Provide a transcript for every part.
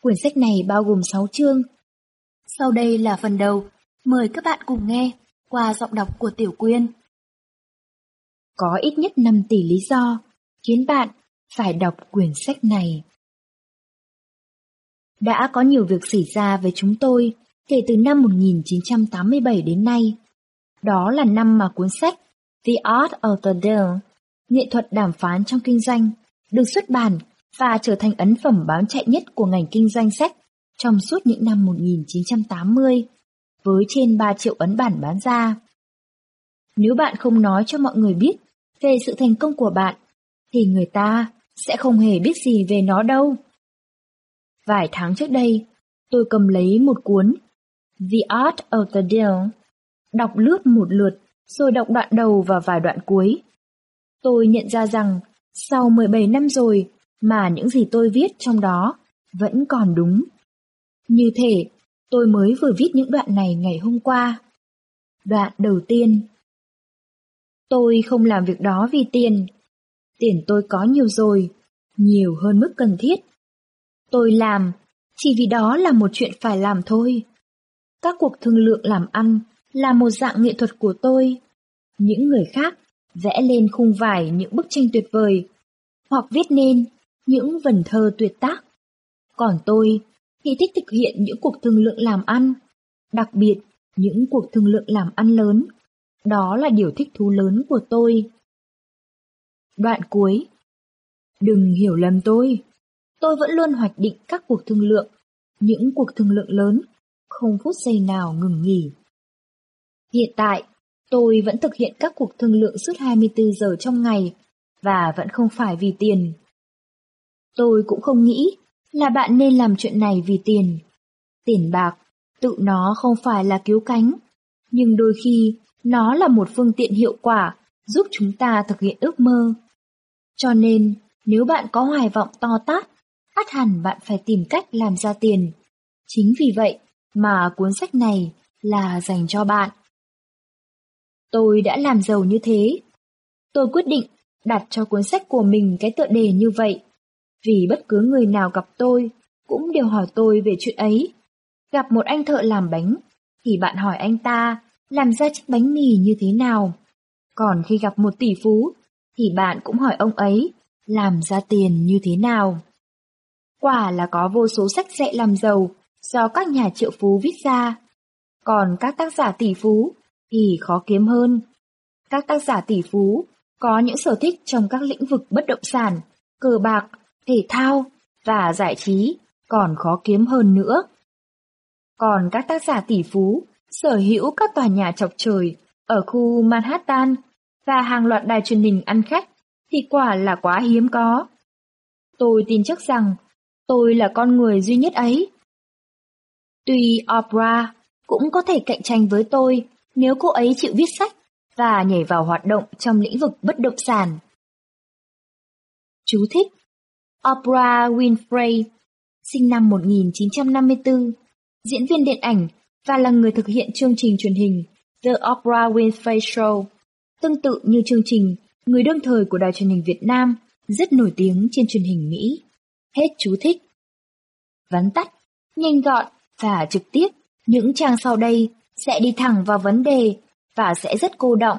Quyển sách này bao gồm 6 chương. Sau đây là phần đầu, mời các bạn cùng nghe qua giọng đọc của Tiểu Quyên. Có ít nhất 5 tỷ lý do khiến bạn phải đọc quyển sách này. Đã có nhiều việc xảy ra với chúng tôi kể từ năm 1987 đến nay. Đó là năm mà cuốn sách The Art of the Deal, nghệ thuật đàm phán trong kinh doanh, được xuất bản và trở thành ấn phẩm bán chạy nhất của ngành kinh doanh sách trong suốt những năm 1980, với trên 3 triệu ấn bản bán ra. Nếu bạn không nói cho mọi người biết về sự thành công của bạn, thì người ta sẽ không hề biết gì về nó đâu. Vài tháng trước đây, tôi cầm lấy một cuốn The Art of the Deal, đọc lướt một lượt rồi đọc đoạn đầu và vài đoạn cuối. Tôi nhận ra rằng sau 17 năm rồi mà những gì tôi viết trong đó vẫn còn đúng. Như thể tôi mới vừa viết những đoạn này ngày hôm qua. Đoạn đầu tiên Tôi không làm việc đó vì tiền. Tiền tôi có nhiều rồi, nhiều hơn mức cần thiết. Tôi làm chỉ vì đó là một chuyện phải làm thôi. Các cuộc thương lượng làm ăn là một dạng nghệ thuật của tôi. Những người khác vẽ lên khung vải những bức tranh tuyệt vời, hoặc viết nên những vần thơ tuyệt tác. Còn tôi thì thích thực hiện những cuộc thương lượng làm ăn, đặc biệt những cuộc thương lượng làm ăn lớn. Đó là điều thích thú lớn của tôi. Đoạn cuối Đừng hiểu lầm tôi. Tôi vẫn luôn hoạch định các cuộc thương lượng, những cuộc thương lượng lớn, không phút giây nào ngừng nghỉ. Hiện tại, tôi vẫn thực hiện các cuộc thương lượng suốt 24 giờ trong ngày, và vẫn không phải vì tiền. Tôi cũng không nghĩ là bạn nên làm chuyện này vì tiền. Tiền bạc, tự nó không phải là cứu cánh, nhưng đôi khi nó là một phương tiện hiệu quả giúp chúng ta thực hiện ước mơ. Cho nên, nếu bạn có hoài vọng to tát, ắt hẳn bạn phải tìm cách làm ra tiền. Chính vì vậy mà cuốn sách này là dành cho bạn. Tôi đã làm giàu như thế. Tôi quyết định đặt cho cuốn sách của mình cái tựa đề như vậy, vì bất cứ người nào gặp tôi cũng đều hỏi tôi về chuyện ấy. Gặp một anh thợ làm bánh, thì bạn hỏi anh ta làm ra chiếc bánh mì như thế nào. Còn khi gặp một tỷ phú, thì bạn cũng hỏi ông ấy làm ra tiền như thế nào. Quả là có vô số sách dạy làm giàu do các nhà triệu phú viết ra. Còn các tác giả tỷ phú thì khó kiếm hơn. Các tác giả tỷ phú có những sở thích trong các lĩnh vực bất động sản, cờ bạc, thể thao và giải trí còn khó kiếm hơn nữa. Còn các tác giả tỷ phú, sở hữu các tòa nhà chọc trời ở khu Manhattan và hàng loạt đài truyền hình ăn khách thì quả là quá hiếm có. Tôi tin chắc rằng tôi là con người duy nhất ấy. Tuy Oprah cũng có thể cạnh tranh với tôi nếu cô ấy chịu viết sách và nhảy vào hoạt động trong lĩnh vực bất động sản. Chú thích Oprah Winfrey, sinh năm 1954, diễn viên điện ảnh và là người thực hiện chương trình truyền hình The Oprah Winfrey Show, tương tự như chương trình người đương thời của đài truyền hình Việt Nam rất nổi tiếng trên truyền hình Mỹ. Hết chú thích. Vắn tắt, nhanh gọn và trực tiếp, những trang sau đây sẽ đi thẳng vào vấn đề và sẽ rất cô động.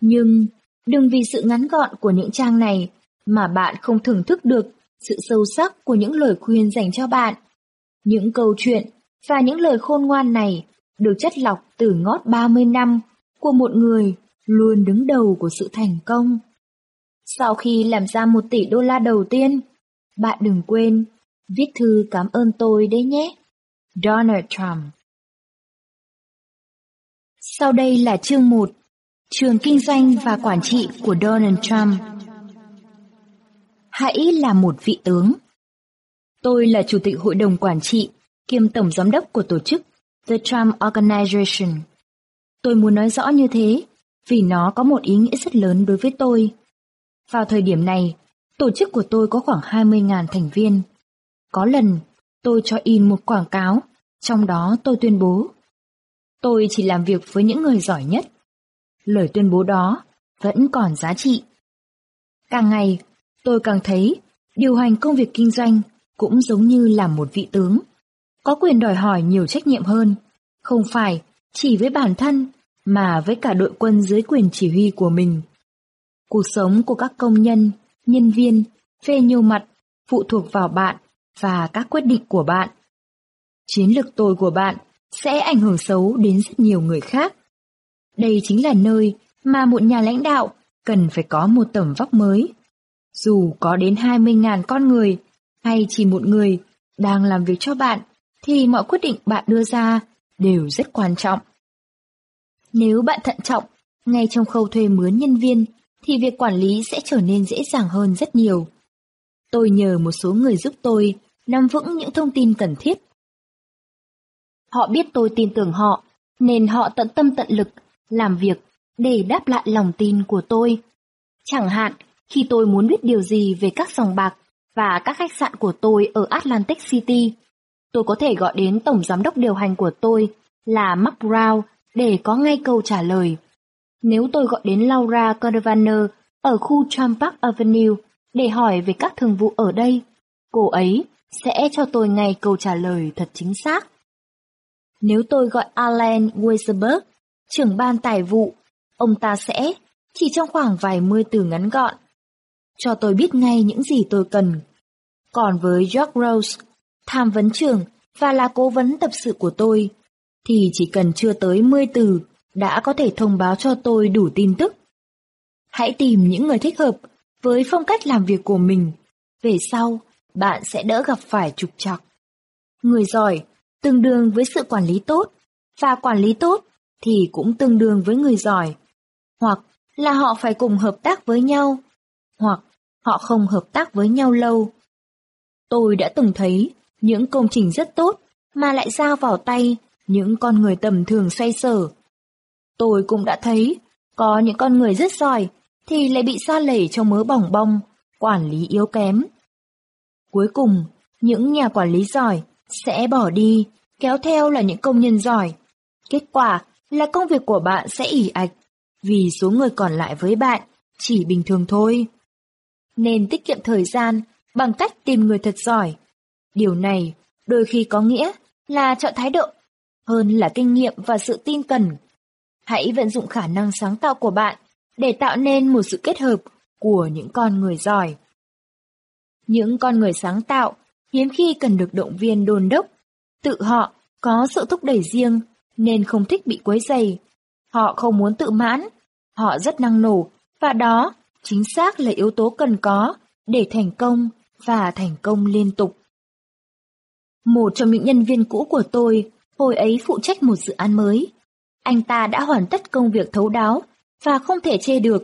Nhưng đừng vì sự ngắn gọn của những trang này mà bạn không thưởng thức được sự sâu sắc của những lời khuyên dành cho bạn. Những câu chuyện và những lời khôn ngoan này được chất lọc từ ngót 30 năm của một người luôn đứng đầu của sự thành công. Sau khi làm ra một tỷ đô la đầu tiên, bạn đừng quên viết thư cảm ơn tôi đấy nhé. Donald Trump Sau đây là chương 1, trường kinh doanh và quản trị của Donald Trump. Hãy là một vị tướng. Tôi là chủ tịch hội đồng quản trị kiêm tổng giám đốc của tổ chức The Trump Organization. Tôi muốn nói rõ như thế vì nó có một ý nghĩa rất lớn đối với tôi. Vào thời điểm này, tổ chức của tôi có khoảng 20.000 thành viên. Có lần, tôi cho in một quảng cáo, trong đó tôi tuyên bố. Tôi chỉ làm việc với những người giỏi nhất. Lời tuyên bố đó vẫn còn giá trị. Càng ngày, tôi càng thấy điều hành công việc kinh doanh cũng giống như là một vị tướng. Có quyền đòi hỏi nhiều trách nhiệm hơn, không phải chỉ với bản thân mà với cả đội quân dưới quyền chỉ huy của mình. Cuộc sống của các công nhân, nhân viên, phê nhiều mặt phụ thuộc vào bạn và các quyết định của bạn. Chiến lược tồi của bạn sẽ ảnh hưởng xấu đến rất nhiều người khác. Đây chính là nơi mà một nhà lãnh đạo cần phải có một tầm vóc mới. Dù có đến 20.000 con người hay chỉ một người đang làm việc cho bạn, thì mọi quyết định bạn đưa ra đều rất quan trọng. Nếu bạn thận trọng, ngay trong khâu thuê mướn nhân viên, thì việc quản lý sẽ trở nên dễ dàng hơn rất nhiều. Tôi nhờ một số người giúp tôi nắm vững những thông tin cần thiết. Họ biết tôi tin tưởng họ, nên họ tận tâm tận lực làm việc để đáp lại lòng tin của tôi. Chẳng hạn, khi tôi muốn biết điều gì về các sòng bạc và các khách sạn của tôi ở Atlantic City, tôi có thể gọi đến tổng giám đốc điều hành của tôi là Mark Brown để có ngay câu trả lời. Nếu tôi gọi đến Laura Caravaner ở khu Trump Park Avenue để hỏi về các thường vụ ở đây, cô ấy sẽ cho tôi ngay câu trả lời thật chính xác. Nếu tôi gọi Alan Weisberg, trưởng ban tài vụ, ông ta sẽ, chỉ trong khoảng vài mươi từ ngắn gọn, cho tôi biết ngay những gì tôi cần. Còn với George Rose, tham vấn trưởng và là cố vấn tập sự của tôi, thì chỉ cần chưa tới 10 từ đã có thể thông báo cho tôi đủ tin tức. Hãy tìm những người thích hợp với phong cách làm việc của mình. Về sau, bạn sẽ đỡ gặp phải trục trặc. Người giỏi tương đương với sự quản lý tốt, và quản lý tốt thì cũng tương đương với người giỏi. Hoặc là họ phải cùng hợp tác với nhau, hoặc họ không hợp tác với nhau lâu. Tôi đã từng thấy những công trình rất tốt mà lại giao vào tay những con người tầm thường xoay sở. Tôi cũng đã thấy có những con người rất giỏi thì lại bị xa lầy trong mớ bỏng bong, quản lý yếu kém. Cuối cùng, những nhà quản lý giỏi sẽ bỏ đi, kéo theo là những công nhân giỏi. Kết quả là công việc của bạn sẽ ỉ ạch, vì số người còn lại với bạn chỉ bình thường thôi. Nên tiết kiệm thời gian bằng cách tìm người thật giỏi. Điều này đôi khi có nghĩa là chọn thái độ hơn là kinh nghiệm và sự tin cần. Hãy vận dụng khả năng sáng tạo của bạn để tạo nên một sự kết hợp của những con người giỏi. Những con người sáng tạo hiếm khi cần được động viên đồn đốc, tự họ có sự thúc đẩy riêng nên không thích bị quấy dày. Họ không muốn tự mãn, họ rất năng nổ và đó chính xác là yếu tố cần có để thành công và thành công liên tục. Một trong những nhân viên cũ của tôi hồi ấy phụ trách một dự án mới. Anh ta đã hoàn tất công việc thấu đáo và không thể chê được.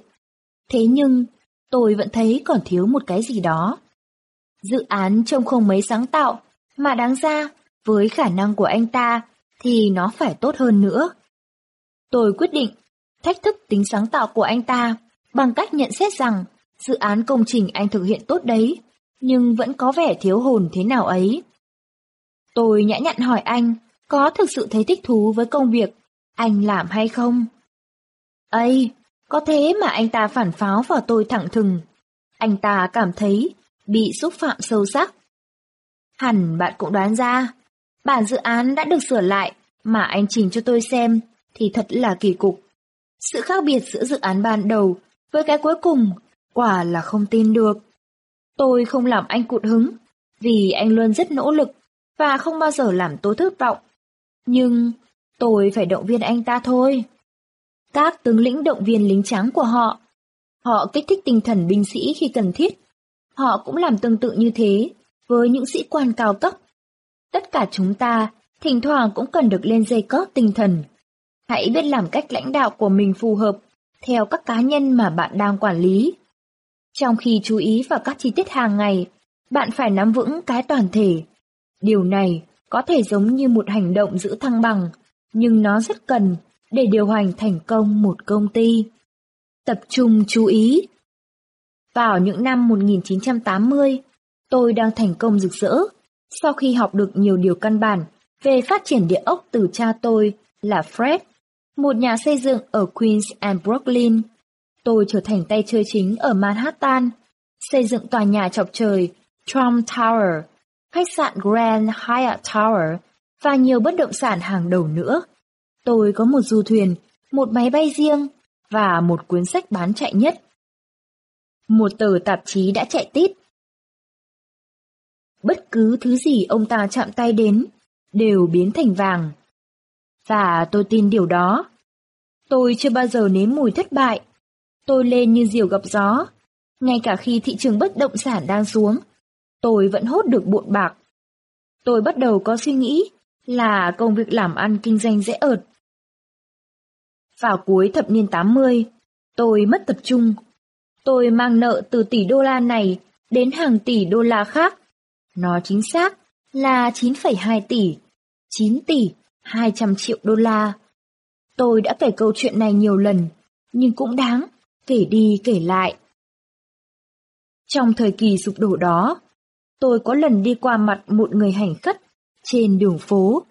Thế nhưng, tôi vẫn thấy còn thiếu một cái gì đó. Dự án trông không mấy sáng tạo, mà đáng ra, với khả năng của anh ta, thì nó phải tốt hơn nữa. Tôi quyết định thách thức tính sáng tạo của anh ta bằng cách nhận xét rằng dự án công trình anh thực hiện tốt đấy, nhưng vẫn có vẻ thiếu hồn thế nào ấy. Tôi nhã nhặn hỏi anh có thực sự thấy thích thú với công việc anh làm hay không? Ây, có thế mà anh ta phản pháo vào tôi thẳng thừng. Anh ta cảm thấy bị xúc phạm sâu sắc. Hẳn bạn cũng đoán ra, bản dự án đã được sửa lại mà anh trình cho tôi xem thì thật là kỳ cục. Sự khác biệt giữa dự án ban đầu với cái cuối cùng, quả là không tin được. Tôi không làm anh cụt hứng, vì anh luôn rất nỗ lực và không bao giờ làm tôi thất vọng. Nhưng tôi phải động viên anh ta thôi. Các tướng lĩnh động viên lính trắng của họ. Họ kích thích tinh thần binh sĩ khi cần thiết. Họ cũng làm tương tự như thế với những sĩ quan cao cấp. Tất cả chúng ta, thỉnh thoảng cũng cần được lên dây cót tinh thần. Hãy biết làm cách lãnh đạo của mình phù hợp theo các cá nhân mà bạn đang quản lý. Trong khi chú ý vào các chi tiết hàng ngày, bạn phải nắm vững cái toàn thể. Điều này có thể giống như một hành động giữ thăng bằng, nhưng nó rất cần để điều hành thành công một công ty. Tập trung chú ý. Vào những năm 1980, tôi đang thành công rực rỡ sau khi học được nhiều điều căn bản về phát triển địa ốc từ cha tôi là Fred, một nhà xây dựng ở Queens and Brooklyn. Tôi trở thành tay chơi chính ở Manhattan, xây dựng tòa nhà chọc trời Trump Tower, khách sạn Grand Hyatt Tower và nhiều bất động sản hàng đầu nữa. Tôi có một du thuyền, một máy bay riêng và một cuốn sách bán chạy nhất. Một tờ tạp chí đã chạy tít. Bất cứ thứ gì ông ta chạm tay đến đều biến thành vàng. Và tôi tin điều đó. Tôi chưa bao giờ nếm mùi thất bại. Tôi lên như diều gặp gió. Ngay cả khi thị trường bất động sản đang xuống, tôi vẫn hốt được bộn bạc. Tôi bắt đầu có suy nghĩ là công việc làm ăn kinh doanh dễ ợt. Vào cuối thập niên 80, tôi mất tập trung. Tôi mang nợ từ tỷ đô la này đến hàng tỷ đô la khác. Nó chính xác là 9,2 tỷ, 9 tỷ 200 triệu đô la. Tôi đã kể câu chuyện này nhiều lần, nhưng cũng đáng, kể đi kể lại. Trong thời kỳ sụp đổ đó, tôi có lần đi qua mặt một người hành khất trên đường phố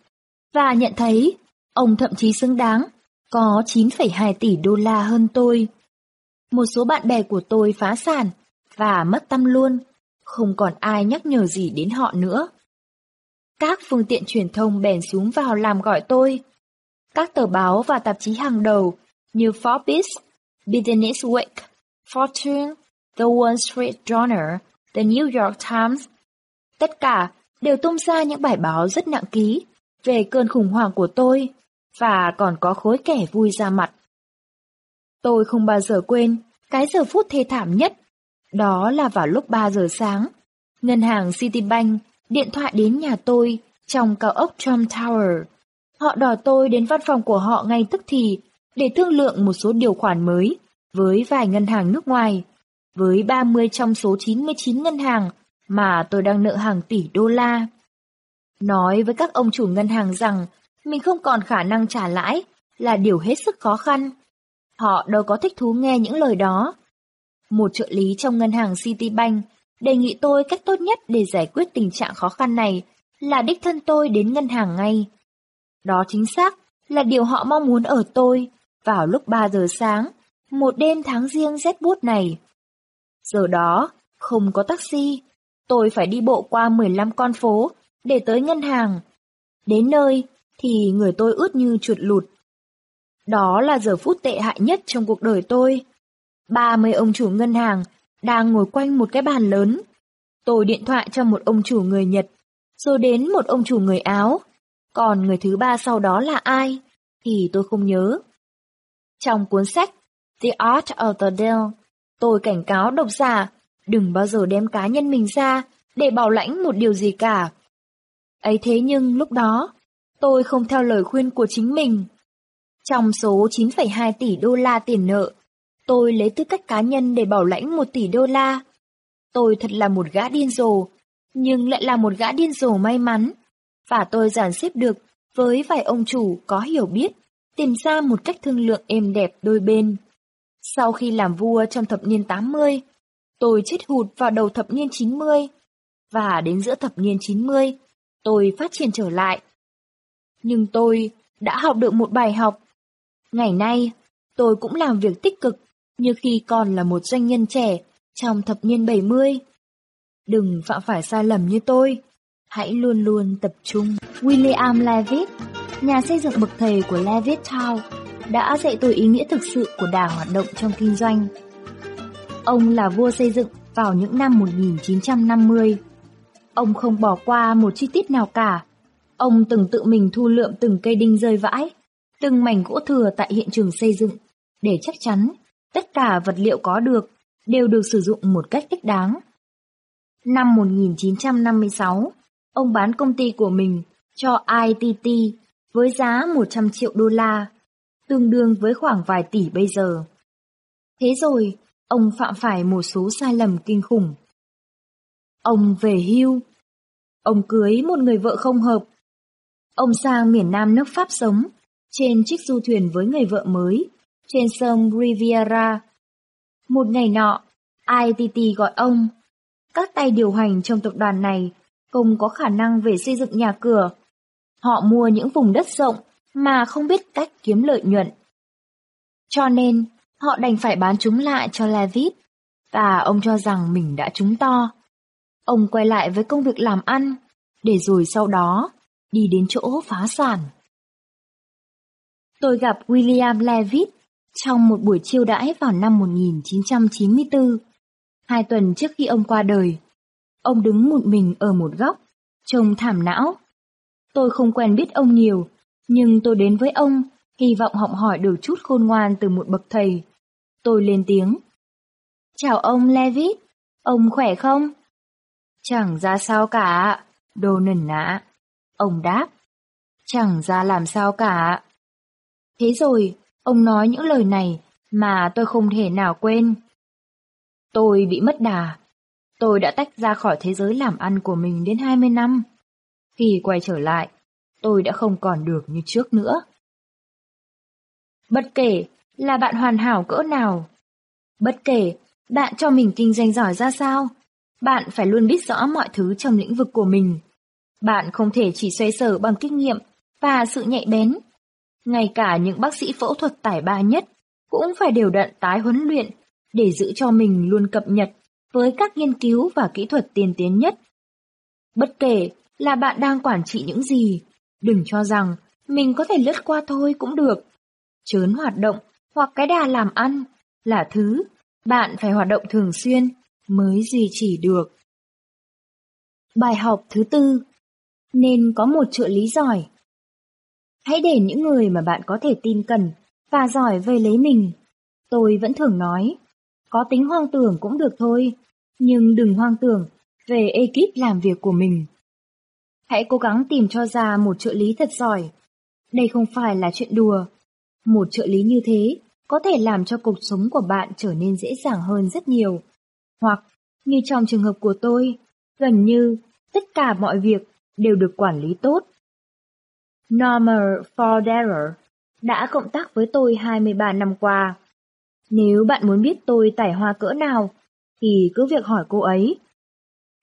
và nhận thấy ông thậm chí xứng đáng có 9,2 tỷ đô la hơn tôi. Một số bạn bè của tôi phá sản và mất tâm luôn, không còn ai nhắc nhở gì đến họ nữa. Các phương tiện truyền thông bèn xuống vào làm gọi tôi. Các tờ báo và tạp chí hàng đầu như Forbes, Business Week, Fortune, The Wall Street Journal, The New York Times, tất cả đều tung ra những bài báo rất nặng ký về cơn khủng hoảng của tôi và còn có khối kẻ vui ra mặt. Tôi không bao giờ quên cái giờ phút thê thảm nhất, đó là vào lúc 3 giờ sáng. Ngân hàng Citibank điện thoại đến nhà tôi trong cao ốc Trump Tower. Họ đòi tôi đến văn phòng của họ ngay tức thì, để thương lượng một số điều khoản mới với vài ngân hàng nước ngoài. Với 30 trong số 99 ngân hàng mà tôi đang nợ hàng tỷ đô la. Nói với các ông chủ ngân hàng rằng mình không còn khả năng trả lãi là điều hết sức khó khăn. Họ đâu có thích thú nghe những lời đó. Một trợ lý trong ngân hàng Citibank đề nghị tôi cách tốt nhất để giải quyết tình trạng khó khăn này là đích thân tôi đến ngân hàng ngay. Đó chính xác là điều họ mong muốn ở tôi vào lúc 3 giờ sáng, một đêm tháng riêng rét buốt này. Giờ đó, không có taxi, tôi phải đi bộ qua 15 con phố để tới ngân hàng. Đến nơi thì người tôi ướt như chuột lụt. Đó là giờ phút tệ hại nhất trong cuộc đời tôi. 30 ông chủ ngân hàng đang ngồi quanh một cái bàn lớn. Tôi điện thoại cho một ông chủ người Nhật, rồi đến một ông chủ người Áo. Còn người thứ ba sau đó là ai? Thì tôi không nhớ. Trong cuốn sách The Art of the Deal, tôi cảnh cáo độc giả đừng bao giờ đem cá nhân mình ra để bảo lãnh một điều gì cả. Ấy thế nhưng lúc đó, tôi không theo lời khuyên của chính mình. Trong số 9,2 tỷ đô la tiền nợ, tôi lấy tư cách cá nhân để bảo lãnh 1 tỷ đô la. Tôi thật là một gã điên rồ, nhưng lại là một gã điên rồ may mắn. Và tôi dàn xếp được với vài ông chủ có hiểu biết, tìm ra một cách thương lượng êm đẹp đôi bên. Sau khi làm vua trong thập niên 80, tôi chết hụt vào đầu thập niên 90, và đến giữa thập niên 90, tôi phát triển trở lại. Nhưng tôi đã học được một bài học. Ngày nay, tôi cũng làm việc tích cực như khi còn là một doanh nhân trẻ trong thập niên 70. Đừng phạm phải sai lầm như tôi, hãy luôn luôn tập trung. William Levitt, nhà xây dựng bậc thầy của Levitt Town, đã dạy tôi ý nghĩa thực sự của đảng hoạt động trong kinh doanh. Ông là vua xây dựng vào những năm 1950. Ông không bỏ qua một chi tiết nào cả. Ông từng tự mình thu lượm từng cây đinh rơi vãi, từng mảnh gỗ thừa tại hiện trường xây dựng, để chắc chắn tất cả vật liệu có được đều được sử dụng một cách thích đáng. Năm 1956, ông bán công ty của mình cho ITT với giá 100 triệu đô la, tương đương với khoảng vài tỷ bây giờ. Thế rồi, ông phạm phải một số sai lầm kinh khủng. Ông về hưu. Ông cưới một người vợ không hợp. Ông sang miền Nam nước Pháp sống, trên chiếc du thuyền với người vợ mới, trên sông Riviera. Một ngày nọ, ITT gọi ông. Các tay điều hành trong tập đoàn này không có khả năng về xây dựng nhà cửa. Họ mua những vùng đất rộng mà không biết cách kiếm lợi nhuận. Cho nên, họ đành phải bán chúng lại cho Levitt, và ông cho rằng mình đã trúng to. Ông quay lại với công việc làm ăn để rồi sau đó đi đến chỗ phá sản. Tôi gặp William Levitt trong một buổi chiêu đãi vào năm 1994, hai tuần trước khi ông qua đời. Ông đứng một mình ở một góc, trông thảm não. Tôi không quen biết ông nhiều, nhưng tôi đến với ông, hy vọng học hỏi được chút khôn ngoan từ một bậc thầy. Tôi lên tiếng. Chào ông Levitt, ông khỏe không? Chẳng ra sao cả, đồ nần nã. Ông đáp. Chẳng ra làm sao cả. Thế rồi, ông nói những lời này mà tôi không thể nào quên. Tôi bị mất đà. Tôi đã tách ra khỏi thế giới làm ăn của mình đến 20 năm. Khi quay trở lại, tôi đã không còn được như trước nữa. Bất kể là bạn hoàn hảo cỡ nào, bất kể bạn cho mình kinh doanh giỏi ra sao, bạn phải luôn biết rõ mọi thứ trong lĩnh vực của mình. Bạn không thể chỉ xoay sở bằng kinh nghiệm và sự nhạy bén. Ngay cả những bác sĩ phẫu thuật tài ba nhất cũng phải đều đặn tái huấn luyện để giữ cho mình luôn cập nhật với các nghiên cứu và kỹ thuật tiên tiến nhất. Bất kể là bạn đang quản trị những gì, đừng cho rằng mình có thể lướt qua thôi cũng được. Chớn hoạt động hoặc cái đà làm ăn là thứ bạn phải hoạt động thường xuyên mới duy trì được. Bài học thứ tư Nên có một trợ lý giỏi Hãy để những người mà bạn có thể tin cần và giỏi về lấy mình. Tôi vẫn thường nói, có tính hoang tưởng cũng được thôi, nhưng đừng hoang tưởng về ekip làm việc của mình. Hãy cố gắng tìm cho ra một trợ lý thật giỏi. Đây không phải là chuyện đùa. Một trợ lý như thế có thể làm cho cuộc sống của bạn trở nên dễ dàng hơn rất nhiều. Hoặc, như trong trường hợp của tôi, gần như tất cả mọi việc đều được quản lý tốt. Norma Forderer đã cộng tác với tôi 23 năm qua. Nếu bạn muốn biết tôi tải hoa cỡ nào, thì cứ việc hỏi cô ấy.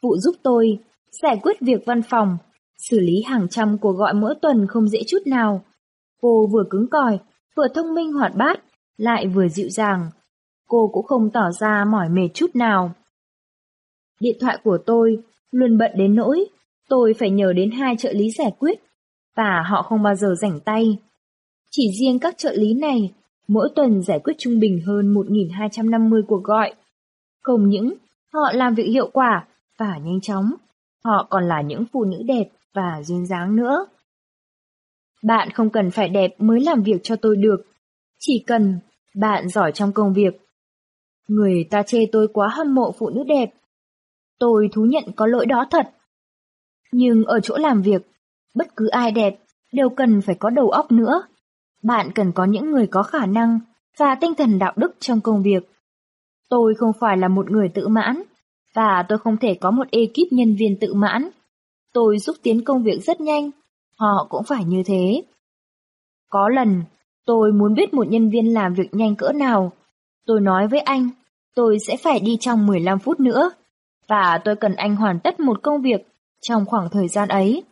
Phụ giúp tôi giải quyết việc văn phòng, xử lý hàng trăm cuộc gọi mỗi tuần không dễ chút nào. Cô vừa cứng cỏi, vừa thông minh hoạt bát, lại vừa dịu dàng. Cô cũng không tỏ ra mỏi mệt chút nào. Điện thoại của tôi luôn bận đến nỗi tôi phải nhờ đến hai trợ lý giải quyết và họ không bao giờ rảnh tay. Chỉ riêng các trợ lý này mỗi tuần giải quyết trung bình hơn 1.250 cuộc gọi. Không những họ làm việc hiệu quả và nhanh chóng, họ còn là những phụ nữ đẹp và duyên dáng nữa. Bạn không cần phải đẹp mới làm việc cho tôi được, chỉ cần bạn giỏi trong công việc. Người ta chê tôi quá hâm mộ phụ nữ đẹp. Tôi thú nhận có lỗi đó thật. Nhưng ở chỗ làm việc, bất cứ ai đẹp đều cần phải có đầu óc nữa. Bạn cần có những người có khả năng và tinh thần đạo đức trong công việc. Tôi không phải là một người tự mãn, và tôi không thể có một ekip nhân viên tự mãn. Tôi giúp tiến công việc rất nhanh, họ cũng phải như thế. Có lần, tôi muốn biết một nhân viên làm việc nhanh cỡ nào. Tôi nói với anh, tôi sẽ phải đi trong 15 phút nữa, và tôi cần anh hoàn tất một công việc trong khoảng thời gian ấy.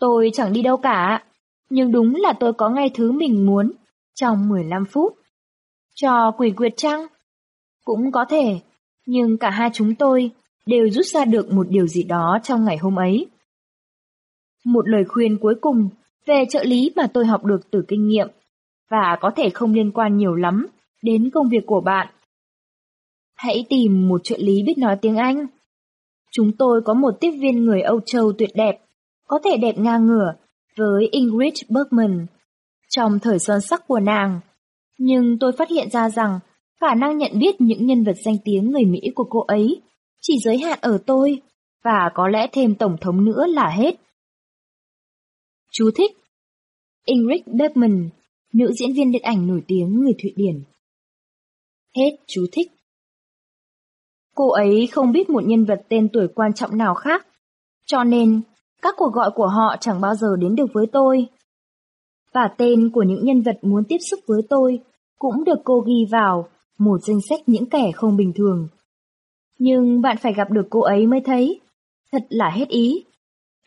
Tôi chẳng đi đâu cả, nhưng đúng là tôi có ngay thứ mình muốn trong 15 phút. Cho quỷ quyệt chăng? Cũng có thể, nhưng cả hai chúng tôi đều rút ra được một điều gì đó trong ngày hôm ấy. Một lời khuyên cuối cùng về trợ lý mà tôi học được từ kinh nghiệm và có thể không liên quan nhiều lắm đến công việc của bạn. Hãy tìm một trợ lý biết nói tiếng Anh. Chúng tôi có một tiếp viên người Âu Châu tuyệt đẹp, có thể đẹp ngang ngửa với Ingrid Bergman trong thời son sắc của nàng. Nhưng tôi phát hiện ra rằng khả năng nhận biết những nhân vật danh tiếng người Mỹ của cô ấy chỉ giới hạn ở tôi, và có lẽ thêm Tổng thống nữa là hết. Chú thích Ingrid Bergman, nữ diễn viên điện ảnh nổi tiếng người Thụy Điển. Hết chú thích. Cô ấy không biết một nhân vật tên tuổi quan trọng nào khác, cho nên các cuộc gọi của họ chẳng bao giờ đến được với tôi. Và tên của những nhân vật muốn tiếp xúc với tôi cũng được cô ghi vào một danh sách những kẻ không bình thường. Nhưng bạn phải gặp được cô ấy mới thấy. Thật là hết ý.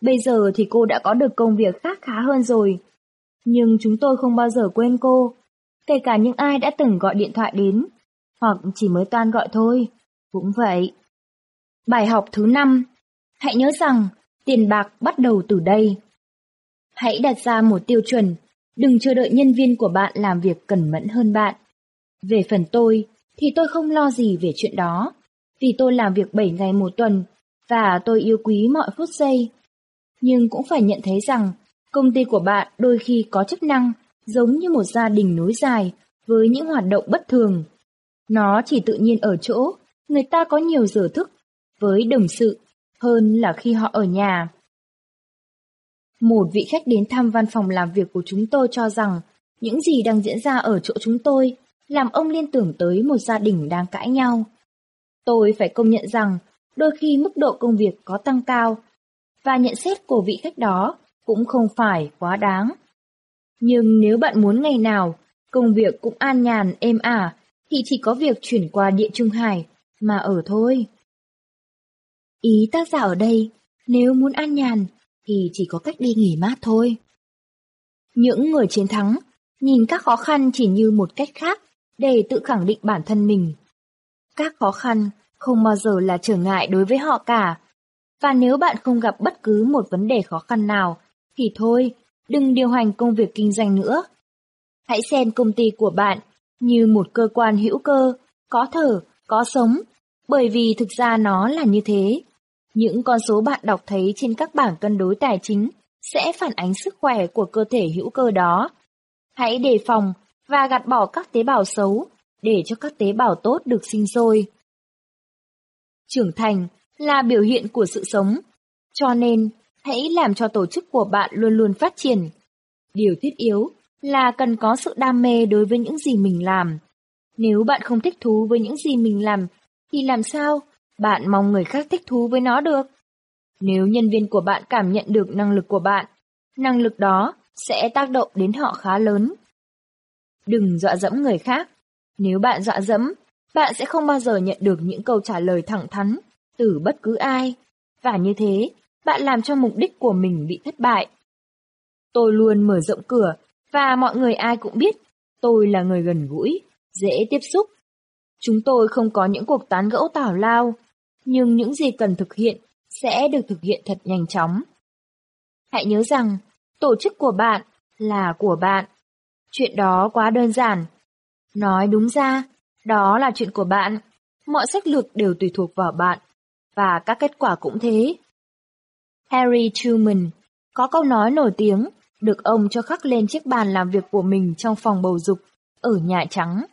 Bây giờ thì cô đã có được công việc khác khá hơn rồi. Nhưng chúng tôi không bao giờ quên cô, kể cả những ai đã từng gọi điện thoại đến, hoặc chỉ mới toan gọi thôi. Cũng vậy. Bài học thứ năm Hãy nhớ rằng, Tiền bạc bắt đầu từ đây. Hãy đặt ra một tiêu chuẩn, đừng chờ đợi nhân viên của bạn làm việc cẩn mẫn hơn bạn. Về phần tôi, thì tôi không lo gì về chuyện đó, vì tôi làm việc 7 ngày một tuần và tôi yêu quý mọi phút giây. Nhưng cũng phải nhận thấy rằng công ty của bạn đôi khi có chức năng giống như một gia đình nối dài với những hoạt động bất thường. Nó chỉ tự nhiên ở chỗ người ta có nhiều giờ thức với đồng sự hơn là khi họ ở nhà. Một vị khách đến thăm văn phòng làm việc của chúng tôi cho rằng, những gì đang diễn ra ở chỗ chúng tôi, làm ông liên tưởng tới một gia đình đang cãi nhau. Tôi phải công nhận rằng, đôi khi mức độ công việc có tăng cao, và nhận xét của vị khách đó cũng không phải quá đáng. Nhưng nếu bạn muốn ngày nào công việc cũng an nhàn, êm ả, thì chỉ có việc chuyển qua địa trung hải mà ở thôi. Ý tác giả ở đây, nếu muốn an nhàn thì chỉ có cách đi nghỉ mát thôi. Những người chiến thắng nhìn các khó khăn chỉ như một cách khác để tự khẳng định bản thân mình. Các khó khăn không bao giờ là trở ngại đối với họ cả. Và nếu bạn không gặp bất cứ một vấn đề khó khăn nào, thì thôi, đừng điều hành công việc kinh doanh nữa. Hãy xem công ty của bạn như một cơ quan hữu cơ, có thở, có sống, bởi vì thực ra nó là như thế. Những con số bạn đọc thấy trên các bảng cân đối tài chính sẽ phản ánh sức khỏe của cơ thể hữu cơ đó. Hãy đề phòng và gạt bỏ các tế bào xấu để cho các tế bào tốt được sinh sôi. Trưởng thành là biểu hiện của sự sống, cho nên hãy làm cho tổ chức của bạn luôn luôn phát triển. Điều thiết yếu là cần có sự đam mê đối với những gì mình làm. Nếu bạn không thích thú với những gì mình làm, thì làm sao bạn mong người khác thích thú với nó được? Nếu nhân viên của bạn cảm nhận được năng lực của bạn, năng lực đó sẽ tác động đến họ khá lớn. Đừng dọa dẫm người khác. Nếu bạn dọa dẫm, bạn sẽ không bao giờ nhận được những câu trả lời thẳng thắn từ bất cứ ai. Và như thế, bạn làm cho mục đích của mình bị thất bại. Tôi luôn mở rộng cửa và mọi người ai cũng biết tôi là người gần gũi, dễ tiếp xúc. Chúng tôi không có những cuộc tán gẫu tảo lao, nhưng những gì cần thực hiện sẽ được thực hiện thật nhanh chóng. Hãy nhớ rằng, tổ chức của bạn là của bạn. Chuyện đó quá đơn giản. Nói đúng ra, đó là chuyện của bạn. Mọi sách lược đều tùy thuộc vào bạn, và các kết quả cũng thế. Harry Truman có câu nói nổi tiếng được ông cho khắc lên chiếc bàn làm việc của mình trong phòng bầu dục ở Nhà Trắng.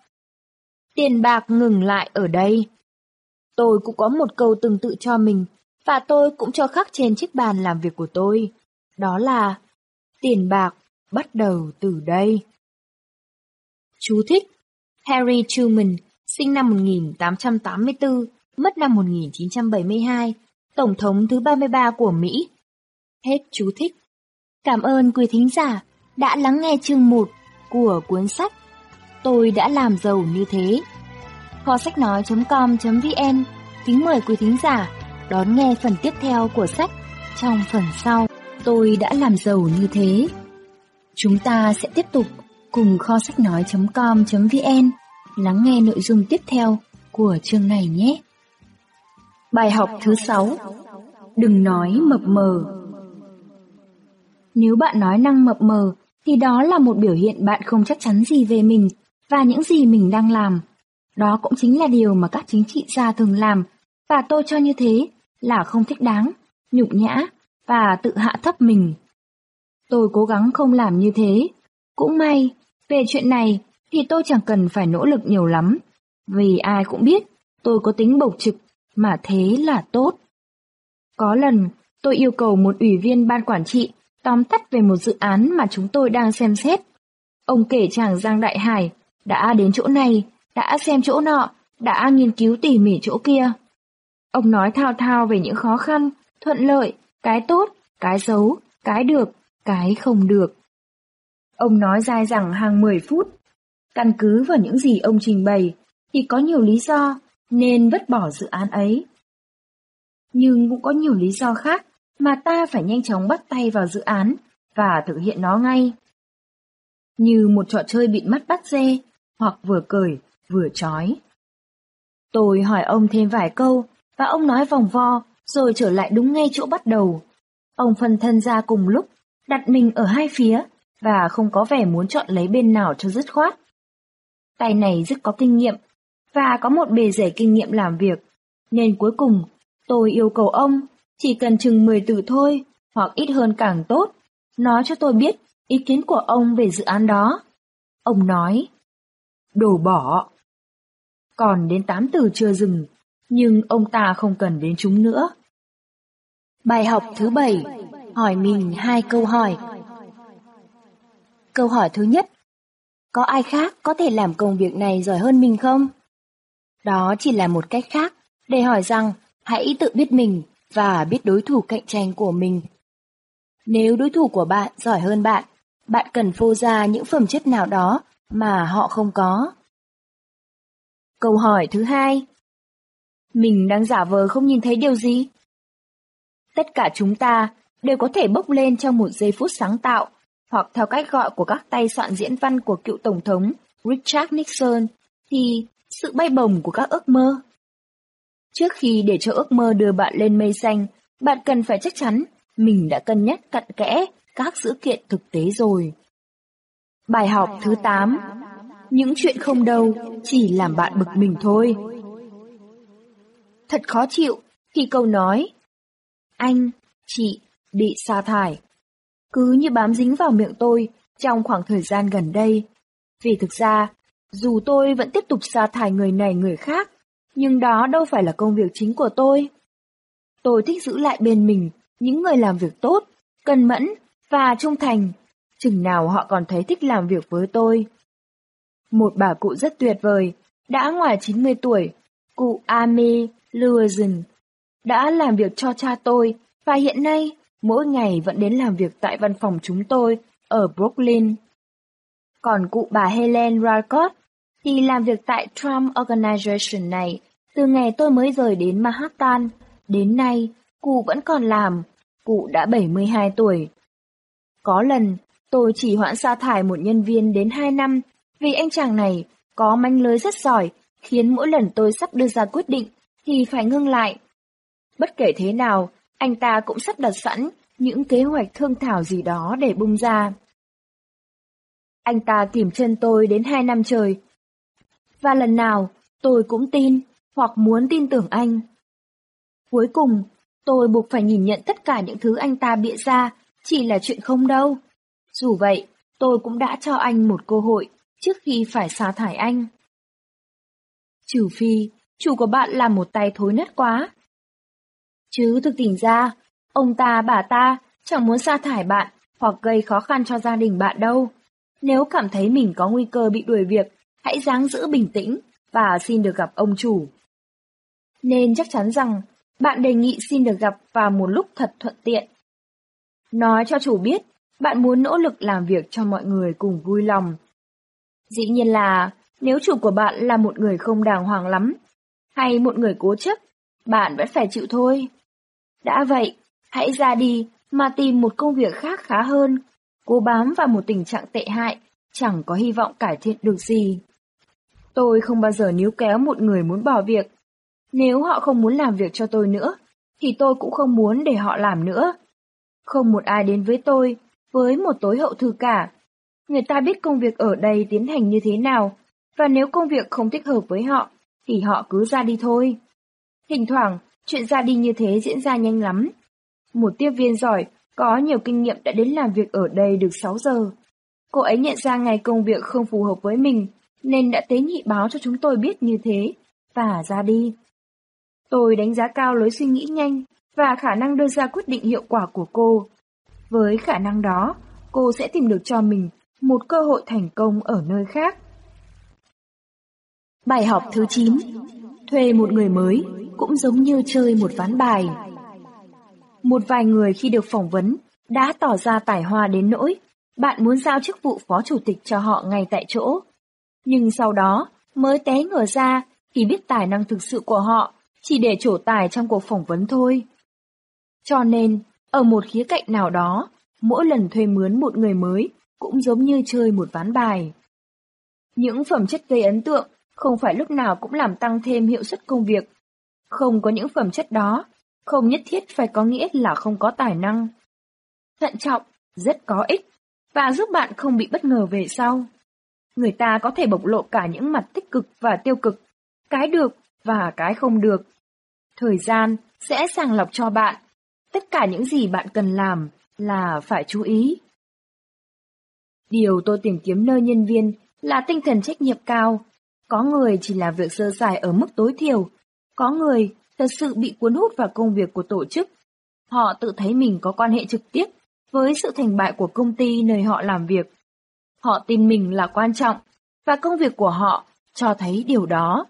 Tiền bạc ngừng lại ở đây. Tôi cũng có một câu tương tự cho mình, và tôi cũng cho khắc trên chiếc bàn làm việc của tôi. Đó là tiền bạc bắt đầu từ đây. Chú thích Harry Truman, sinh năm 1884, mất năm 1972, Tổng thống thứ 33 của Mỹ. Hết chú thích. Cảm ơn quý thính giả đã lắng nghe chương 1 của cuốn sách Tôi đã làm giàu như thế. Kho sách nói.com.vn Kính mời quý thính giả đón nghe phần tiếp theo của sách trong phần sau. Tôi đã làm giàu như thế. Chúng ta sẽ tiếp tục cùng kho sách nói.com.vn lắng nghe nội dung tiếp theo của chương này nhé. Bài học thứ 6 Đừng nói mập mờ Nếu bạn nói năng mập mờ, thì đó là một biểu hiện bạn không chắc chắn gì về mình và những gì mình đang làm. Đó cũng chính là điều mà các chính trị gia thường làm và tôi cho như thế là không thích đáng, nhục nhã và tự hạ thấp mình. Tôi cố gắng không làm như thế. Cũng may, về chuyện này thì tôi chẳng cần phải nỗ lực nhiều lắm, vì ai cũng biết tôi có tính bộc trực mà thế là tốt. Có lần, tôi yêu cầu một ủy viên ban quản trị tóm tắt về một dự án mà chúng tôi đang xem xét. Ông kể chàng Giang Đại Hải đã đến chỗ này, đã xem chỗ nọ, đã nghiên cứu tỉ mỉ chỗ kia. Ông nói thao thao về những khó khăn, thuận lợi, cái tốt, cái xấu, cái được, cái không được. Ông nói dài dẳng hàng 10 phút. Căn cứ vào những gì ông trình bày, thì có nhiều lý do nên vứt bỏ dự án ấy. Nhưng cũng có nhiều lý do khác mà ta phải nhanh chóng bắt tay vào dự án và thực hiện nó ngay. Như một trò chơi bị mắt bắt dê, hoặc vừa cười, vừa chói. Tôi hỏi ông thêm vài câu, và ông nói vòng vo, rồi trở lại đúng ngay chỗ bắt đầu. Ông phân thân ra cùng lúc, đặt mình ở hai phía và không có vẻ muốn chọn lấy bên nào cho dứt khoát. Tay này rất có kinh nghiệm và có một bề dày kinh nghiệm làm việc, nên cuối cùng tôi yêu cầu ông chỉ cần chừng 10 từ thôi, hoặc ít hơn càng tốt, nói cho tôi biết ý kiến của ông về dự án đó. Ông nói, đổ bỏ. Còn đến tám từ chưa dừng, nhưng ông ta không cần đến chúng nữa. Bài học thứ bảy, hỏi mình hai câu hỏi. Câu hỏi thứ nhất, có ai khác có thể làm công việc này giỏi hơn mình không? Đó chỉ là một cách khác để hỏi rằng hãy tự biết mình và biết đối thủ cạnh tranh của mình. Nếu đối thủ của bạn giỏi hơn bạn, bạn cần phô ra những phẩm chất nào đó mà họ không có. Câu hỏi thứ hai Mình đang giả vờ không nhìn thấy điều gì? Tất cả chúng ta đều có thể bốc lên trong một giây phút sáng tạo, hoặc theo cách gọi của các tay soạn diễn văn của cựu Tổng thống Richard Nixon, thì sự bay bổng của các ước mơ. Trước khi để cho ước mơ đưa bạn lên mây xanh, bạn cần phải chắc chắn mình đã cân nhắc cặn kẽ các sự kiện thực tế rồi. Bài học thứ 8 những chuyện không đâu chỉ làm bạn bực mình thôi. Thật khó chịu khi câu nói Anh, chị bị sa thải cứ như bám dính vào miệng tôi trong khoảng thời gian gần đây. Vì thực ra, dù tôi vẫn tiếp tục sa thải người này người khác, nhưng đó đâu phải là công việc chính của tôi. Tôi thích giữ lại bên mình những người làm việc tốt, cân mẫn và trung thành, chừng nào họ còn thấy thích làm việc với tôi. Một bà cụ rất tuyệt vời, đã ngoài 90 tuổi, cụ Amy Lewison, đã làm việc cho cha tôi và hiện nay mỗi ngày vẫn đến làm việc tại văn phòng chúng tôi ở Brooklyn. Còn cụ bà Helen Ralcott thì làm việc tại Trump Organization này từ ngày tôi mới rời đến Manhattan. Đến nay, cụ vẫn còn làm, cụ đã 72 tuổi. Có lần, tôi chỉ hoãn sa thải một nhân viên đến 2 năm vì anh chàng này có manh lưới rất giỏi, khiến mỗi lần tôi sắp đưa ra quyết định thì phải ngưng lại. Bất kể thế nào, anh ta cũng sắp đặt sẵn những kế hoạch thương thảo gì đó để bung ra. Anh ta kìm chân tôi đến hai năm trời. Và lần nào, tôi cũng tin, hoặc muốn tin tưởng anh. Cuối cùng, tôi buộc phải nhìn nhận tất cả những thứ anh ta bịa ra chỉ là chuyện không đâu. Dù vậy, tôi cũng đã cho anh một cơ hội trước khi phải sa thải anh. Trừ phi, chủ của bạn là một tay thối nứt quá. Chứ thực tình ra, ông ta bà ta chẳng muốn sa thải bạn hoặc gây khó khăn cho gia đình bạn đâu. Nếu cảm thấy mình có nguy cơ bị đuổi việc, hãy dáng giữ bình tĩnh và xin được gặp ông chủ. Nên chắc chắn rằng bạn đề nghị xin được gặp vào một lúc thật thuận tiện. Nói cho chủ biết, bạn muốn nỗ lực làm việc cho mọi người cùng vui lòng. Dĩ nhiên là nếu chủ của bạn là một người không đàng hoàng lắm, hay một người cố chấp, bạn vẫn phải chịu thôi. Đã vậy, hãy ra đi mà tìm một công việc khác khá hơn. Cố bám vào một tình trạng tệ hại, chẳng có hy vọng cải thiện được gì. Tôi không bao giờ níu kéo một người muốn bỏ việc. Nếu họ không muốn làm việc cho tôi nữa, thì tôi cũng không muốn để họ làm nữa. Không một ai đến với tôi với một tối hậu thư cả. Người ta biết công việc ở đây tiến hành như thế nào, và nếu công việc không thích hợp với họ, thì họ cứ ra đi thôi. Thỉnh thoảng, chuyện ra đi như thế diễn ra nhanh lắm. Một tiếp viên giỏi, có nhiều kinh nghiệm đã đến làm việc ở đây được 6 giờ. Cô ấy nhận ra ngày công việc không phù hợp với mình, nên đã tế nhị báo cho chúng tôi biết như thế, và ra đi. Tôi đánh giá cao lối suy nghĩ nhanh và khả năng đưa ra quyết định hiệu quả của cô. Với khả năng đó, cô sẽ tìm được cho mình một cơ hội thành công ở nơi khác. Bài học thứ 9 Thuê một người mới cũng giống như chơi một ván bài. Một vài người khi được phỏng vấn đã tỏ ra tài hoa đến nỗi bạn muốn giao chức vụ phó chủ tịch cho họ ngay tại chỗ. Nhưng sau đó mới té ngửa ra khi biết tài năng thực sự của họ chỉ để trổ tài trong cuộc phỏng vấn thôi. Cho nên, ở một khía cạnh nào đó, mỗi lần thuê mướn một người mới cũng giống như chơi một ván bài. Những phẩm chất gây ấn tượng không phải lúc nào cũng làm tăng thêm hiệu suất công việc. Không có những phẩm chất đó, không nhất thiết phải có nghĩa là không có tài năng thận trọng, rất có ích và giúp bạn không bị bất ngờ về sau. Người ta có thể bộc lộ cả những mặt tích cực và tiêu cực, cái được và cái không được. Thời gian sẽ sàng lọc cho bạn. Tất cả những gì bạn cần làm là phải chú ý. Điều tôi tìm kiếm nơi nhân viên là tinh thần trách nhiệm cao. Có người chỉ làm việc sơ sài ở mức tối thiểu, có người thật sự bị cuốn hút vào công việc của tổ chức. Họ tự thấy mình có quan hệ trực tiếp với sự thành bại của công ty nơi họ làm việc. Họ tin mình là quan trọng, và công việc của họ cho thấy điều đó.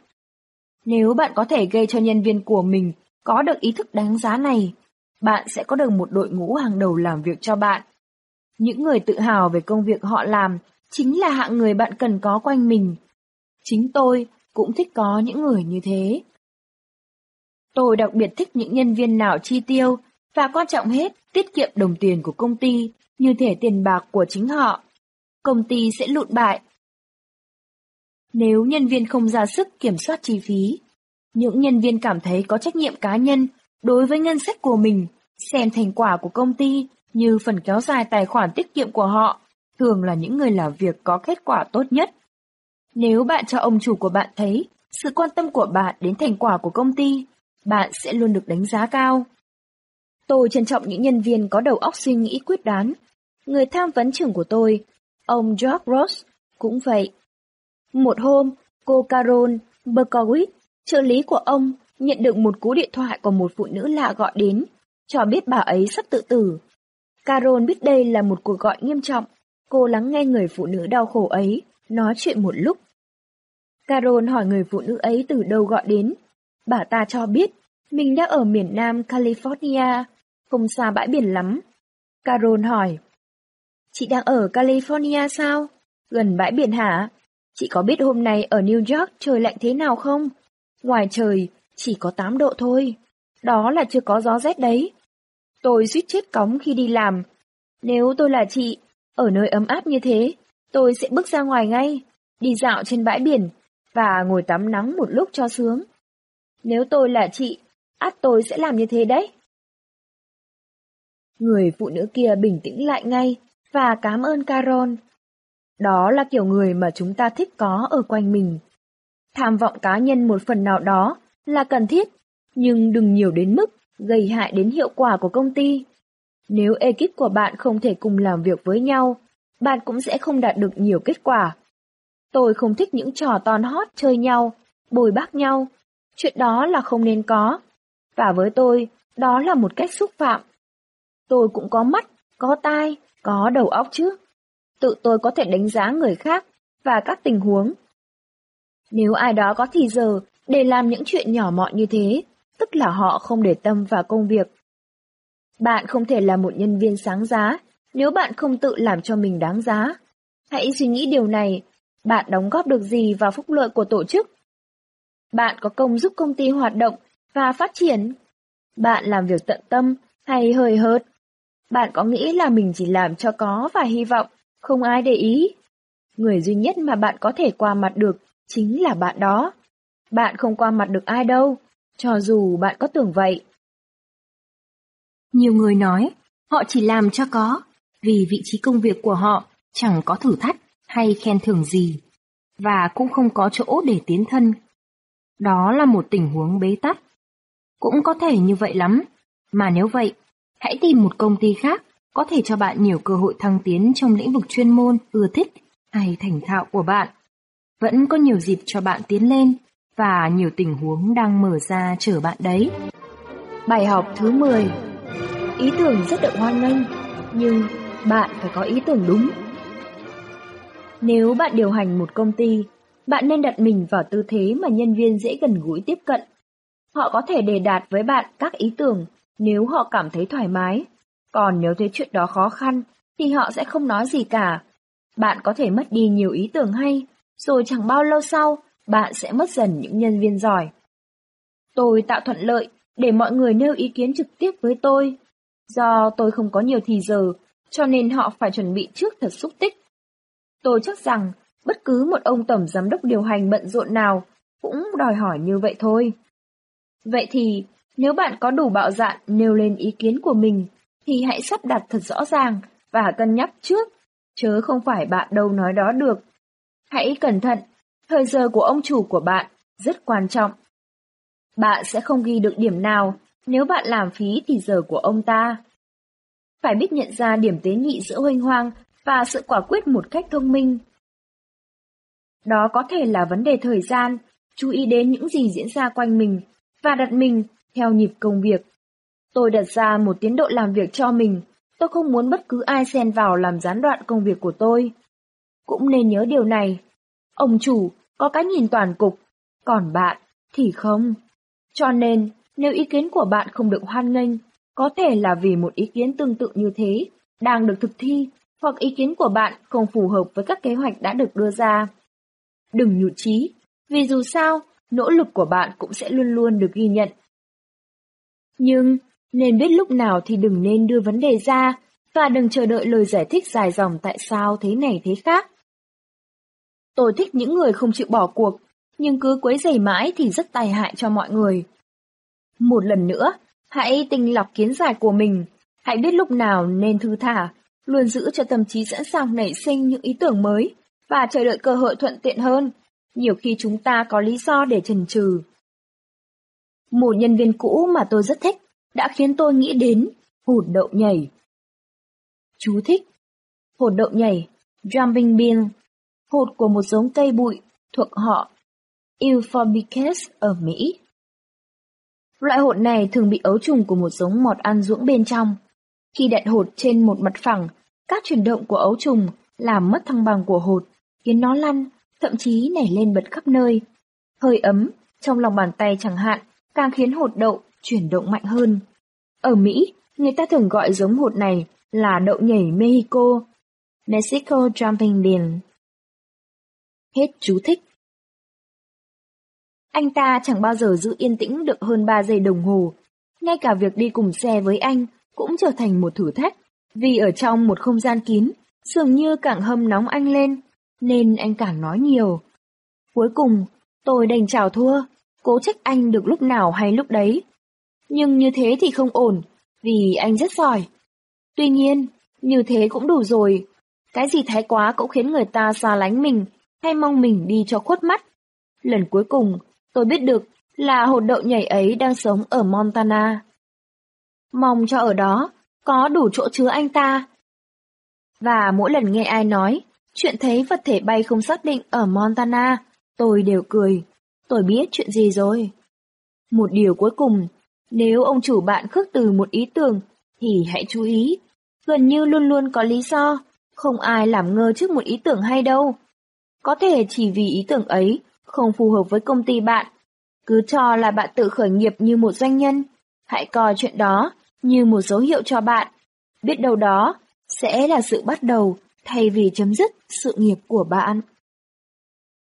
Nếu bạn có thể gây cho nhân viên của mình có được ý thức đáng giá này, bạn sẽ có được một đội ngũ hàng đầu làm việc cho bạn. Những người tự hào về công việc họ làm chính là hạng người bạn cần có quanh mình. Chính tôi cũng thích có những người như thế. Tôi đặc biệt thích những nhân viên nào chi tiêu và quan trọng hết tiết kiệm đồng tiền của công ty như thể tiền bạc của chính họ. Công ty sẽ lụn bại. Nếu nhân viên không ra sức kiểm soát chi phí, những nhân viên cảm thấy có trách nhiệm cá nhân đối với ngân sách của mình, xem thành quả của công ty như phần kéo dài tài khoản tiết kiệm của họ, thường là những người làm việc có kết quả tốt nhất. Nếu bạn cho ông chủ của bạn thấy sự quan tâm của bạn đến thành quả của công ty, bạn sẽ luôn được đánh giá cao. Tôi trân trọng những nhân viên có đầu óc suy nghĩ quyết đoán. Người tham vấn trưởng của tôi, ông George Ross, cũng vậy. Một hôm, cô Carol Berkowitz, trợ lý của ông, nhận được một cú điện thoại của một phụ nữ lạ gọi đến, cho biết bà ấy sắp tự tử. Carol biết đây là một cuộc gọi nghiêm trọng, cô lắng nghe người phụ nữ đau khổ ấy, nói chuyện một lúc. Carol hỏi người phụ nữ ấy từ đâu gọi đến. Bà ta cho biết mình đang ở miền nam California, không xa bãi biển lắm. Carol hỏi, Chị đang ở California sao? Gần bãi biển hả? Chị có biết hôm nay ở New York trời lạnh thế nào không? Ngoài trời chỉ có 8 độ thôi. Đó là chưa có gió rét đấy. Tôi suýt chết cóng khi đi làm. Nếu tôi là chị, ở nơi ấm áp như thế, tôi sẽ bước ra ngoài ngay, đi dạo trên bãi biển và ngồi tắm nắng một lúc cho sướng. Nếu tôi là chị, át tôi sẽ làm như thế đấy. Người phụ nữ kia bình tĩnh lại ngay và cảm ơn Carol. Đó là kiểu người mà chúng ta thích có ở quanh mình. Tham vọng cá nhân một phần nào đó là cần thiết, nhưng đừng nhiều đến mức gây hại đến hiệu quả của công ty. Nếu ekip của bạn không thể cùng làm việc với nhau, bạn cũng sẽ không đạt được nhiều kết quả. Tôi không thích những trò ton hót chơi nhau, bồi bác nhau. Chuyện đó là không nên có. Và với tôi, đó là một cách xúc phạm. Tôi cũng có mắt, có tai, có đầu óc chứ. Tự tôi có thể đánh giá người khác và các tình huống. Nếu ai đó có thì giờ để làm những chuyện nhỏ mọn như thế, tức là họ không để tâm vào công việc. Bạn không thể là một nhân viên sáng giá nếu bạn không tự làm cho mình đáng giá. Hãy suy nghĩ điều này, bạn đóng góp được gì vào phúc lợi của tổ chức? Bạn có công giúp công ty hoạt động và phát triển? Bạn làm việc tận tâm hay hời hợt? Bạn có nghĩ là mình chỉ làm cho có và hy vọng không ai để ý? Người duy nhất mà bạn có thể qua mặt được chính là bạn đó. Bạn không qua mặt được ai đâu, cho dù bạn có tưởng vậy. Nhiều người nói, họ chỉ làm cho có, vì vị trí công việc của họ chẳng có thử thách hay khen thưởng gì, và cũng không có chỗ để tiến thân. Đó là một tình huống bế tắc. Cũng có thể như vậy lắm, mà nếu vậy, hãy tìm một công ty khác có thể cho bạn nhiều cơ hội thăng tiến trong lĩnh vực chuyên môn ưa thích hay thành thạo của bạn. Vẫn có nhiều dịp cho bạn tiến lên và nhiều tình huống đang mở ra chờ bạn đấy. Bài học thứ 10 Ý tưởng rất được hoan nghênh, nhưng bạn phải có ý tưởng đúng. Nếu bạn điều hành một công ty, bạn nên đặt mình vào tư thế mà nhân viên dễ gần gũi tiếp cận. Họ có thể đề đạt với bạn các ý tưởng nếu họ cảm thấy thoải mái. Còn nếu thấy chuyện đó khó khăn, thì họ sẽ không nói gì cả. Bạn có thể mất đi nhiều ý tưởng hay, rồi chẳng bao lâu sau, bạn sẽ mất dần những nhân viên giỏi. Tôi tạo thuận lợi để mọi người nêu ý kiến trực tiếp với tôi. Do tôi không có nhiều thì giờ, cho nên họ phải chuẩn bị trước thật xúc tích. Tôi chắc rằng bất cứ một ông tổng giám đốc điều hành bận rộn nào cũng đòi hỏi như vậy thôi. Vậy thì, nếu bạn có đủ bạo dạn nêu lên ý kiến của mình, thì hãy sắp đặt thật rõ ràng và cân nhắc trước, chớ không phải bạn đâu nói đó được. Hãy cẩn thận, thời giờ của ông chủ của bạn rất quan trọng. Bạn sẽ không ghi được điểm nào nếu bạn làm phí thì giờ của ông ta. Phải biết nhận ra điểm tế nhị giữa huênh hoang và sự quả quyết một cách thông minh. Đó có thể là vấn đề thời gian, chú ý đến những gì diễn ra quanh mình và đặt mình theo nhịp công việc. Tôi đặt ra một tiến độ làm việc cho mình, tôi không muốn bất cứ ai xen vào làm gián đoạn công việc của tôi. Cũng nên nhớ điều này, ông chủ có cái nhìn toàn cục, còn bạn thì không. Cho nên, nếu ý kiến của bạn không được hoan nghênh, có thể là vì một ý kiến tương tự như thế đang được thực thi hoặc ý kiến của bạn không phù hợp với các kế hoạch đã được đưa ra. Đừng nhụt chí, vì dù sao, nỗ lực của bạn cũng sẽ luôn luôn được ghi nhận. Nhưng, nên biết lúc nào thì đừng nên đưa vấn đề ra, và đừng chờ đợi lời giải thích dài dòng tại sao thế này thế khác. Tôi thích những người không chịu bỏ cuộc, nhưng cứ quấy rầy mãi thì rất tai hại cho mọi người. Một lần nữa, hãy tinh lọc kiến giải của mình, hãy biết lúc nào nên thư thả, luôn giữ cho tâm trí sẵn sàng nảy sinh những ý tưởng mới và chờ đợi cơ hội thuận tiện hơn. Nhiều khi chúng ta có lý do để chần chừ. Một nhân viên cũ mà tôi rất thích đã khiến tôi nghĩ đến hụt đậu nhảy. Chú thích Hột đậu nhảy, jumping bean, hột của một giống cây bụi thuộc họ Euphorbices ở Mỹ. Loại hột này thường bị ấu trùng của một giống mọt ăn ruỗng bên trong. Khi đặt hột trên một mặt phẳng, các chuyển động của ấu trùng làm mất thăng bằng của hột, khiến nó lăn, thậm chí nảy lên bật khắp nơi. Hơi ấm, trong lòng bàn tay chẳng hạn, càng khiến hột đậu chuyển động mạnh hơn. Ở Mỹ, người ta thường gọi giống hột này là đậu nhảy Mexico, Mexico Jumping Bean. Hết chú thích. Anh ta chẳng bao giờ giữ yên tĩnh được hơn 3 giây đồng hồ. Ngay cả việc đi cùng xe với anh cũng trở thành một thử thách, vì ở trong một không gian kín, dường như càng hâm nóng anh lên, nên anh càng nói nhiều. Cuối cùng, tôi đành chào thua, cố trách anh được lúc nào hay lúc đấy. Nhưng như thế thì không ổn, vì anh rất giỏi. Tuy nhiên, như thế cũng đủ rồi. Cái gì thái quá cũng khiến người ta xa lánh mình, hay mong mình đi cho khuất mắt. Lần cuối cùng, tôi biết được là hột đậu nhảy ấy đang sống ở Montana. Mong cho ở đó có đủ chỗ chứa anh ta. Và mỗi lần nghe ai nói chuyện thấy vật thể bay không xác định ở Montana, tôi đều cười. Tôi biết chuyện gì rồi. Một điều cuối cùng, nếu ông chủ bạn khước từ một ý tưởng, thì hãy chú ý. Gần như luôn luôn có lý do, không ai làm ngơ trước một ý tưởng hay đâu. Có thể chỉ vì ý tưởng ấy không phù hợp với công ty bạn. Cứ cho là bạn tự khởi nghiệp như một doanh nhân. Hãy coi chuyện đó như một dấu hiệu cho bạn. Biết đâu đó sẽ là sự bắt đầu thay vì chấm dứt sự nghiệp của bạn.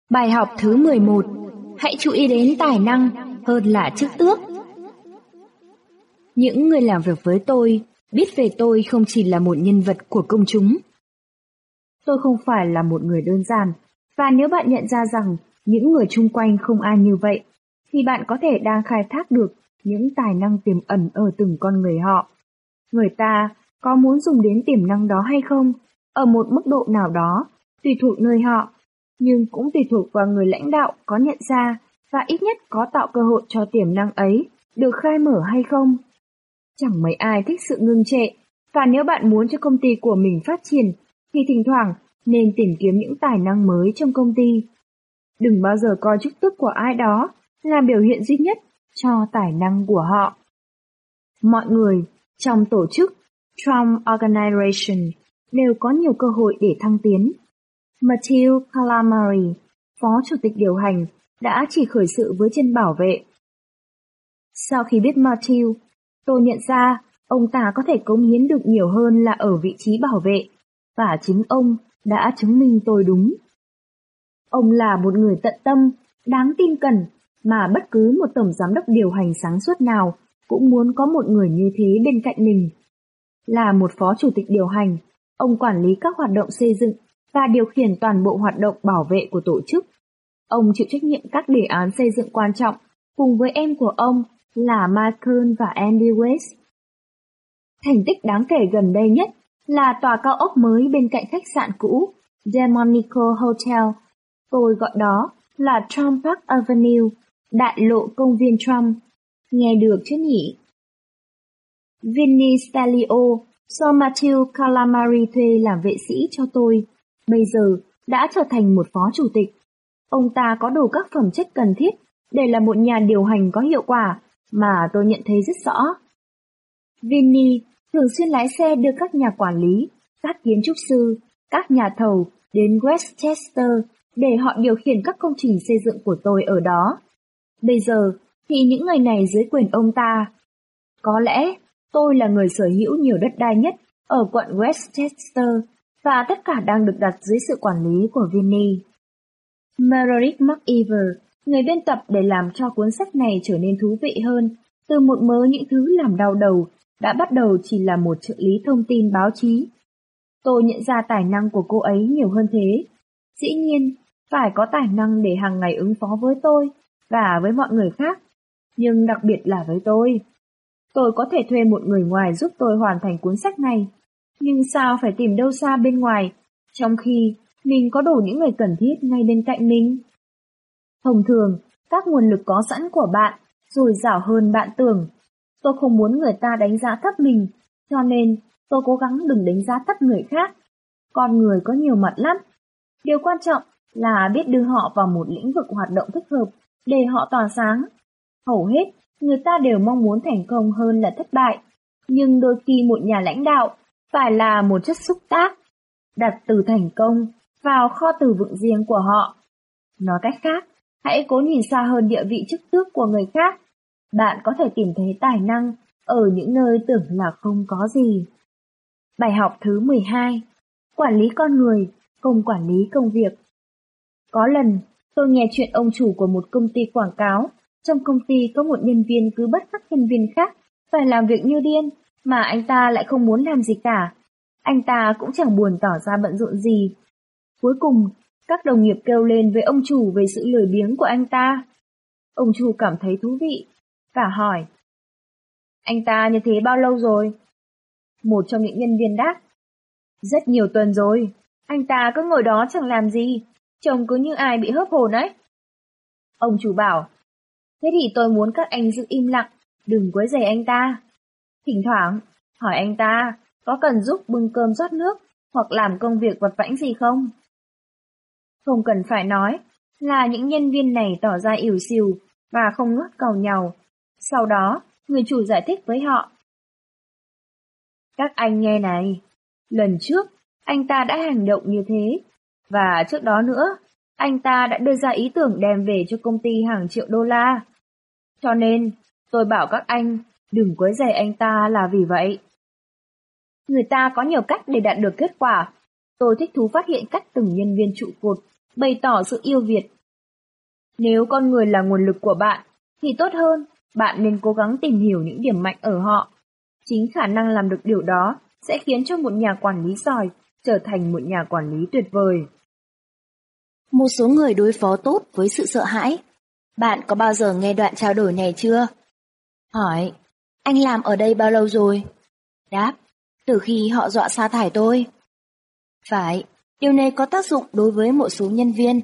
Bài học thứ 11 Hãy chú ý đến tài năng hơn là chức tước. Những người làm việc với tôi biết về tôi không chỉ là một nhân vật của công chúng. Tôi không phải là một người đơn giản, và nếu bạn nhận ra rằng những người chung quanh không ai như vậy, thì bạn có thể đang khai thác được những tài năng tiềm ẩn ở từng con người họ. Người ta có muốn dùng đến tiềm năng đó hay không, ở một mức độ nào đó, tùy thuộc nơi họ, nhưng cũng tùy thuộc vào người lãnh đạo có nhận ra và ít nhất có tạo cơ hội cho tiềm năng ấy được khai mở hay không. Chẳng mấy ai thích sự ngưng trệ, và nếu bạn muốn cho công ty của mình phát triển, thì thỉnh thoảng nên tìm kiếm những tài năng mới trong công ty. Đừng bao giờ coi chức tước của ai đó là biểu hiện duy nhất cho tài năng của họ. Mọi người trong tổ chức Trump Organization đều có nhiều cơ hội để thăng tiến. Matthew Calamari, phó chủ tịch điều hành, đã chỉ khởi sự với chân bảo vệ. Sau khi biết Matthew, tôi nhận ra ông ta có thể cống hiến được nhiều hơn là ở vị trí bảo vệ, và chính ông đã chứng minh tôi đúng. Ông là một người tận tâm, đáng tin cẩn, mà bất cứ một tổng giám đốc điều hành sáng suốt nào cũng muốn có một người như thế bên cạnh mình. Là một phó chủ tịch điều hành, ông quản lý các hoạt động xây dựng và điều khiển toàn bộ hoạt động bảo vệ của tổ chức. Ông chịu trách nhiệm các đề án xây dựng quan trọng cùng với em của ông là Michael và Andy West. Thành tích đáng kể gần đây nhất là tòa cao ốc mới bên cạnh khách sạn cũ Delmonico Hotel. Tôi gọi đó là Trump Park Avenue, đại lộ công viên Trump. Nghe được chứ nhỉ? Vinny Stelio, do Matthew Calamari thuê làm vệ sĩ cho tôi, bây giờ đã trở thành một phó chủ tịch. Ông ta có đủ các phẩm chất cần thiết để là một nhà điều hành có hiệu quả mà tôi nhận thấy rất rõ. Vinny thường xuyên lái xe đưa các nhà quản lý, các kiến trúc sư, các nhà thầu đến Westchester để họ điều khiển các công trình xây dựng của tôi ở đó. Bây giờ thì những người này dưới quyền ông ta. Có lẽ tôi là người sở hữu nhiều đất đai nhất ở quận Westchester và tất cả đang được đặt dưới sự quản lý của Vinny. Meredith McIver, người biên tập để làm cho cuốn sách này trở nên thú vị hơn, từ một mớ những thứ làm đau đầu, đã bắt đầu chỉ là một trợ lý thông tin báo chí. Tôi nhận ra tài năng của cô ấy nhiều hơn thế. Dĩ nhiên, phải có tài năng để hàng ngày ứng phó với tôi và với mọi người khác, nhưng đặc biệt là với tôi. Tôi có thể thuê một người ngoài giúp tôi hoàn thành cuốn sách này, nhưng sao phải tìm đâu xa bên ngoài, trong khi mình có đủ những người cần thiết ngay bên cạnh mình? Thông thường, các nguồn lực có sẵn của bạn dồi dào hơn bạn tưởng. Tôi không muốn người ta đánh giá thấp mình, cho nên tôi cố gắng đừng đánh giá thấp người khác. Con người có nhiều mặt lắm. Điều quan trọng là biết đưa họ vào một lĩnh vực hoạt động thích hợp để họ tỏa sáng. Hầu hết, người ta đều mong muốn thành công hơn là thất bại. Nhưng đôi khi một nhà lãnh đạo phải là một chất xúc tác, đặt từ thành công vào kho từ vựng riêng của họ. Nói cách khác, hãy cố nhìn xa hơn địa vị chức tước của người khác. Bạn có thể tìm thấy tài năng ở những nơi tưởng là không có gì. Bài học thứ 12 Quản lý con người, cùng quản lý công việc Có lần, tôi nghe chuyện ông chủ của một công ty quảng cáo. Trong công ty có một nhân viên cứ bắt các nhân viên khác phải làm việc như điên, mà anh ta lại không muốn làm gì cả. Anh ta cũng chẳng buồn tỏ ra bận rộn gì. Cuối cùng, các đồng nghiệp kêu lên với ông chủ về sự lười biếng của anh ta. Ông chủ cảm thấy thú vị, và hỏi. Anh ta như thế bao lâu rồi? Một trong những nhân viên đáp. Rất nhiều tuần rồi, anh ta cứ ngồi đó chẳng làm gì, trông cứ như ai bị hớp hồn ấy. Ông chủ bảo, thế thì tôi muốn các anh giữ im lặng, đừng quấy rầy anh ta. Thỉnh thoảng, hỏi anh ta có cần giúp bưng cơm rót nước hoặc làm công việc vật vãnh gì không? Không cần phải nói là những nhân viên này tỏ ra ỉu xìu và không ngớt cầu nhau. Sau đó, người chủ giải thích với họ. Các anh nghe này, lần trước anh ta đã hành động như thế, và trước đó nữa, anh ta đã đưa ra ý tưởng đem về cho công ty hàng triệu đô la. Cho nên, tôi bảo các anh đừng quấy rầy anh ta là vì vậy. Người ta có nhiều cách để đạt được kết quả. Tôi thích thú phát hiện cách từng nhân viên trụ cột bày tỏ sự yêu Việt. Nếu con người là nguồn lực của bạn, thì tốt hơn, bạn nên cố gắng tìm hiểu những điểm mạnh ở họ. Chính khả năng làm được điều đó sẽ khiến cho một nhà quản lý giỏi trở thành một nhà quản lý tuyệt vời. Một số người đối phó tốt với sự sợ hãi. Bạn có bao giờ nghe đoạn trao đổi này chưa? Hỏi, anh làm ở đây bao lâu rồi? Đáp, từ khi họ dọa sa thải tôi. Phải, điều này có tác dụng đối với một số nhân viên.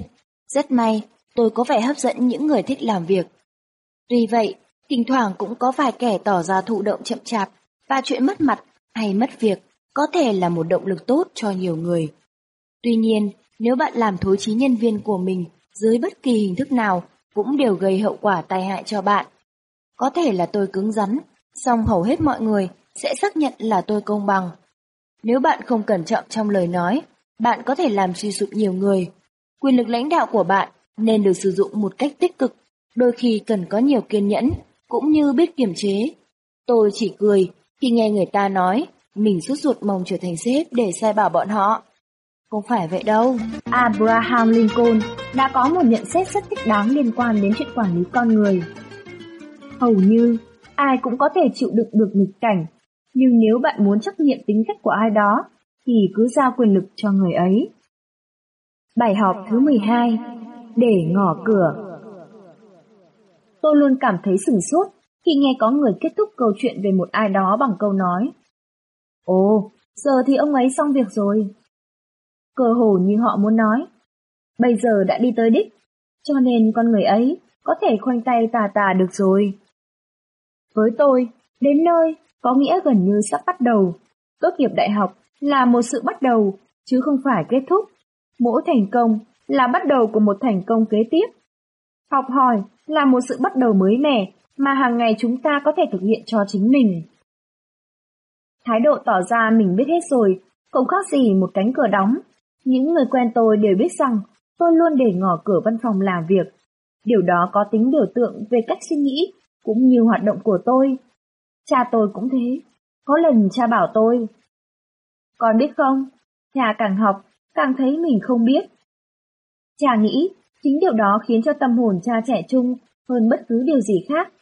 Rất may, tôi có vẻ hấp dẫn những người thích làm việc. Tuy vậy, thỉnh thoảng cũng có vài kẻ tỏ ra thụ động chậm chạp và chuyện mất mặt hay mất việc có thể là một động lực tốt cho nhiều người. Tuy nhiên, nếu bạn làm thối trí nhân viên của mình dưới bất kỳ hình thức nào cũng đều gây hậu quả tai hại cho bạn. Có thể là tôi cứng rắn, song hầu hết mọi người sẽ xác nhận là tôi công bằng. Nếu bạn không cẩn trọng trong lời nói, bạn có thể làm suy sụp nhiều người. Quyền lực lãnh đạo của bạn nên được sử dụng một cách tích cực, đôi khi cần có nhiều kiên nhẫn, cũng như biết kiềm chế. Tôi chỉ cười khi nghe người ta nói mình suốt ruột mong trở thành sếp để sai bảo bọn họ. Không phải vậy đâu. Abraham Lincoln đã có một nhận xét rất thích đáng liên quan đến chuyện quản lý con người. Hầu như ai cũng có thể chịu đựng được nghịch cảnh, nhưng nếu bạn muốn trắc nghiệm tính cách của ai đó, thì cứ giao quyền lực cho người ấy. Bài học thứ 12 Để ngỏ cửa Tôi luôn cảm thấy sửng sốt khi nghe có người kết thúc câu chuyện về một ai đó bằng câu nói Ồ, giờ thì ông ấy xong việc rồi. Cơ hồ như họ muốn nói. Bây giờ đã đi tới đích, cho nên con người ấy có thể khoanh tay tà tà được rồi. Với tôi, đến nơi có nghĩa gần như sắp bắt đầu. Tốt nghiệp đại học là một sự bắt đầu, chứ không phải kết thúc. Mỗi thành công là bắt đầu của một thành công kế tiếp. Học hỏi là một sự bắt đầu mới mẻ mà hàng ngày chúng ta có thể thực hiện cho chính mình. Thái độ tỏ ra mình biết hết rồi, không khác gì một cánh cửa đóng. Những người quen tôi đều biết rằng tôi luôn để ngỏ cửa văn phòng làm việc. Điều đó có tính biểu tượng về cách suy nghĩ cũng như hoạt động của tôi. Cha tôi cũng thế. Có lần cha bảo tôi. Con biết không, cha càng học, càng thấy mình không biết. Cha nghĩ chính điều đó khiến cho tâm hồn cha trẻ trung hơn bất cứ điều gì khác.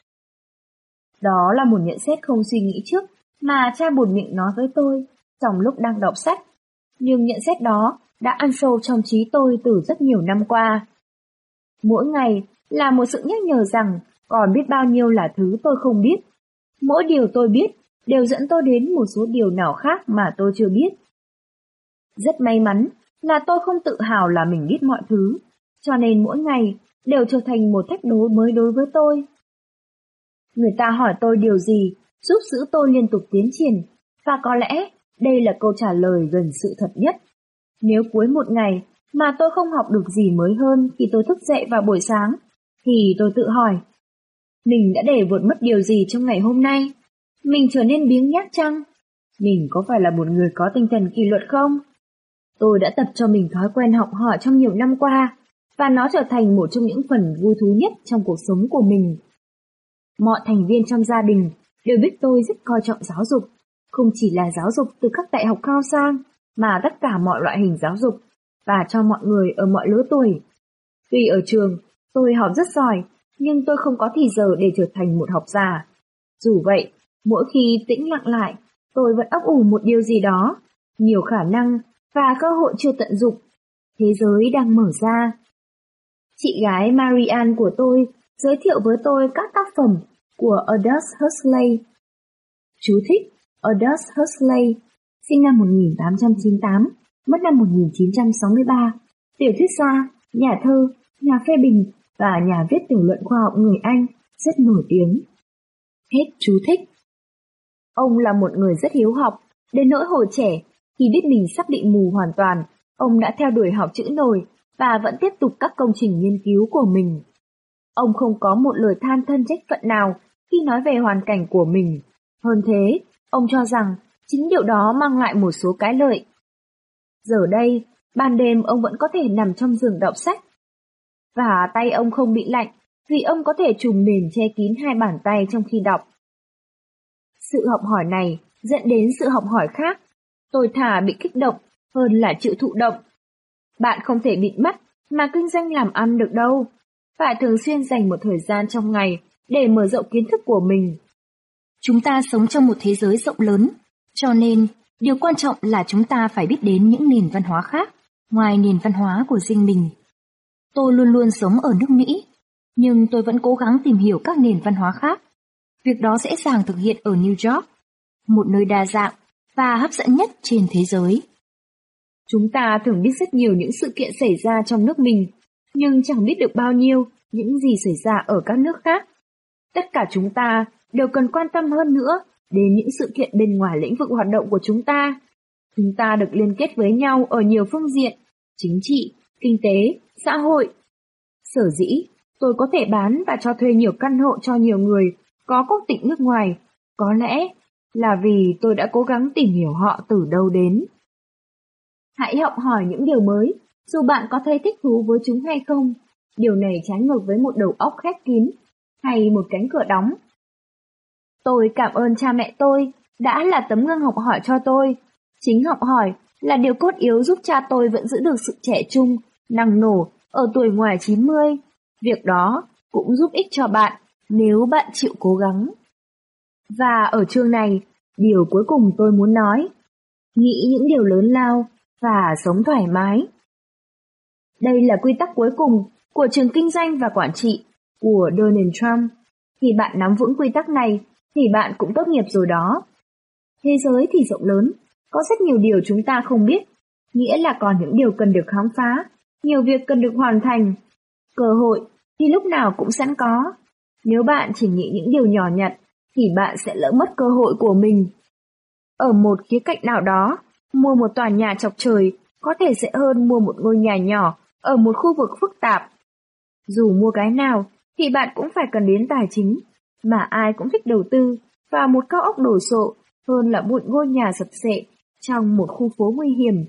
Đó là một nhận xét không suy nghĩ trước mà cha buồn miệng nói với tôi trong lúc đang đọc sách. Nhưng nhận xét đó đã ăn sâu trong trí tôi từ rất nhiều năm qua. Mỗi ngày là một sự nhắc nhở rằng còn biết bao nhiêu là thứ tôi không biết. Mỗi điều tôi biết đều dẫn tôi đến một số điều nào khác mà tôi chưa biết. Rất may mắn là tôi không tự hào là mình biết mọi thứ, cho nên mỗi ngày đều trở thành một thách đố mới đối với tôi. Người ta hỏi tôi điều gì giúp giữ tôi liên tục tiến triển, và có lẽ đây là câu trả lời gần sự thật nhất. Nếu cuối một ngày mà tôi không học được gì mới hơn khi tôi thức dậy vào buổi sáng, thì tôi tự hỏi, mình đã để vượt mất điều gì trong ngày hôm nay? Mình trở nên biếng nhác chăng? Mình có phải là một người có tinh thần kỷ luật không? Tôi đã tập cho mình thói quen học hỏi trong nhiều năm qua, và nó trở thành một trong những phần vui thú nhất trong cuộc sống của mình. Mọi thành viên trong gia đình đều biết tôi rất coi trọng giáo dục, không chỉ là giáo dục từ các đại học cao sang, mà tất cả mọi loại hình giáo dục, và cho mọi người ở mọi lứa tuổi. Tuy ở trường, tôi học rất giỏi, nhưng tôi không có thì giờ để trở thành một học giả. Dù vậy, mỗi khi tĩnh lặng lại, tôi vẫn ấp ủ một điều gì đó, nhiều khả năng và cơ hội chưa tận dụng. Thế giới đang mở ra. Chị gái Marianne của tôi giới thiệu với tôi các tác phẩm của Aldous Huxley. Chú thích Aldous Huxley, sinh năm 1898, mất năm 1963, tiểu thuyết gia, nhà thơ, nhà phê bình và nhà viết tiểu luận khoa học người Anh, rất nổi tiếng. Hết chú thích. Ông là một người rất hiếu học, đến nỗi hồi trẻ, khi biết mình sắp bị mù hoàn toàn, ông đã theo đuổi học chữ nổi và vẫn tiếp tục các công trình nghiên cứu của mình. Ông không có một lời than thân trách phận nào khi nói về hoàn cảnh của mình. Hơn thế, ông cho rằng chính điều đó mang lại một số cái lợi. Giờ đây, ban đêm ông vẫn có thể nằm trong giường đọc sách. Và tay ông không bị lạnh vì ông có thể trùm mền che kín hai bàn tay trong khi đọc. Sự học hỏi này dẫn đến sự học hỏi khác. Tôi thà bị kích động hơn là chịu thụ động. Bạn không thể bịt mắt mà kinh doanh làm ăn được đâu. Phải thường xuyên dành một thời gian trong ngày để mở rộng kiến thức của mình. Chúng ta sống trong một thế giới rộng lớn, cho nên điều quan trọng là chúng ta phải biết đến những nền văn hóa khác, ngoài nền văn hóa của riêng mình. Tôi luôn luôn sống ở nước Mỹ, nhưng tôi vẫn cố gắng tìm hiểu các nền văn hóa khác. Việc đó dễ dàng thực hiện ở New York, một nơi đa dạng và hấp dẫn nhất trên thế giới. Chúng ta thường biết rất nhiều những sự kiện xảy ra trong nước mình, nhưng chẳng biết được bao nhiêu những gì xảy ra ở các nước khác. Tất cả chúng ta đều cần quan tâm hơn nữa đến những sự kiện bên ngoài lĩnh vực hoạt động của chúng ta. Chúng ta được liên kết với nhau ở nhiều phương diện, chính trị, kinh tế, xã hội. Sở dĩ, tôi có thể bán và cho thuê nhiều căn hộ cho nhiều người có quốc tịch nước ngoài, có lẽ là vì tôi đã cố gắng tìm hiểu họ từ đâu đến. Hãy học hỏi những điều mới, dù bạn có thấy thích thú với chúng hay không. Điều này trái ngược với một đầu óc khép kín hay một cánh cửa đóng. Tôi cảm ơn cha mẹ tôi đã là tấm gương học hỏi cho tôi. Chính học hỏi là điều cốt yếu giúp cha tôi vẫn giữ được sự trẻ trung, năng nổ ở tuổi ngoài 90. Việc đó cũng giúp ích cho bạn nếu bạn chịu cố gắng. Và ở chương này, điều cuối cùng tôi muốn nói, nghĩ những điều lớn lao và sống thoải mái. Đây là quy tắc cuối cùng của trường kinh doanh và quản trị của Donald Trump. Khi bạn nắm vững quy tắc này, thì bạn cũng tốt nghiệp rồi đó. Thế giới thì rộng lớn, có rất nhiều điều chúng ta không biết, nghĩa là còn những điều cần được khám phá, nhiều việc cần được hoàn thành. Cơ hội thì lúc nào cũng sẵn có. Nếu bạn chỉ nghĩ những điều nhỏ nhặt, thì bạn sẽ lỡ mất cơ hội của mình. Ở một khía cạnh nào đó, mua một tòa nhà chọc trời có thể sẽ hơn mua một ngôi nhà nhỏ ở một khu vực phức tạp. Dù mua cái nào, thì bạn cũng phải cần đến tài chính, mà ai cũng thích đầu tư vào một cao ốc đổ sộ hơn là một ngôi nhà sập sệ trong một khu phố nguy hiểm.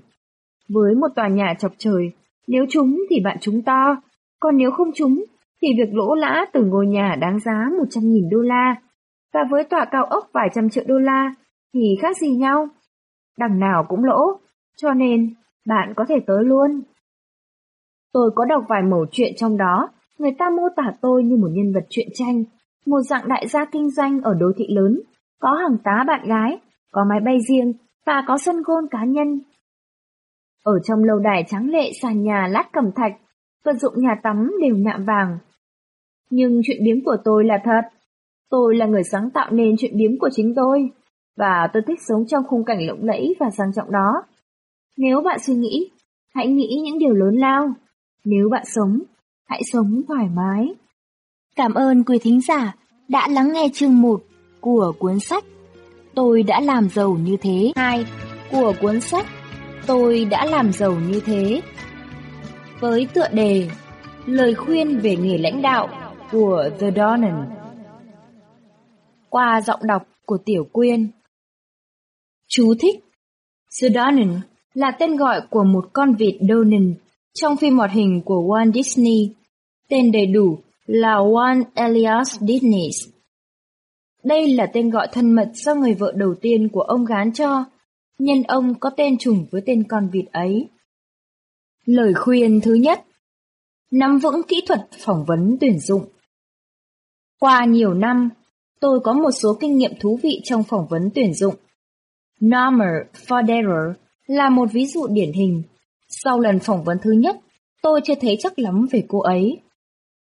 Với một tòa nhà chọc trời, nếu trúng thì bạn trúng to, còn nếu không trúng thì việc lỗ lã từ ngôi nhà đáng giá 100.000 đô la và với tòa cao ốc vài trăm triệu đô la thì khác gì nhau. Đằng nào cũng lỗ, cho nên bạn có thể tới luôn. Tôi có đọc vài mẩu chuyện trong đó, người ta mô tả tôi như một nhân vật truyện tranh, một dạng đại gia kinh doanh ở đô thị lớn, có hàng tá bạn gái, có máy bay riêng và có sân gôn cá nhân. Ở trong lâu đài trắng lệ sàn nhà lát cẩm thạch, vật dụng nhà tắm đều nạm vàng. Nhưng chuyện biếm của tôi là thật. Tôi là người sáng tạo nên chuyện biếm của chính tôi, và tôi thích sống trong khung cảnh lộng lẫy và sang trọng đó. Nếu bạn suy nghĩ, hãy nghĩ những điều lớn lao. Nếu bạn sống, hãy sống thoải mái. Cảm ơn quý thính giả đã lắng nghe chương 1 của cuốn sách Tôi đã làm giàu như thế. 2 của cuốn sách Tôi đã làm giàu như thế. Với tựa đề Lời khuyên về nghề lãnh đạo của The Donnan. Qua giọng đọc của Tiểu Quyên. Chú thích The là tên gọi của một con vịt Donin trong phim hoạt hình của Walt Disney. Tên đầy đủ là Walt Elias Disney. Đây là tên gọi thân mật do người vợ đầu tiên của ông gán cho, nhân ông có tên trùng với tên con vịt ấy. Lời khuyên thứ nhất Nắm vững kỹ thuật phỏng vấn tuyển dụng Qua nhiều năm, tôi có một số kinh nghiệm thú vị trong phỏng vấn tuyển dụng. Norman Forderer là một ví dụ điển hình. Sau lần phỏng vấn thứ nhất, tôi chưa thấy chắc lắm về cô ấy.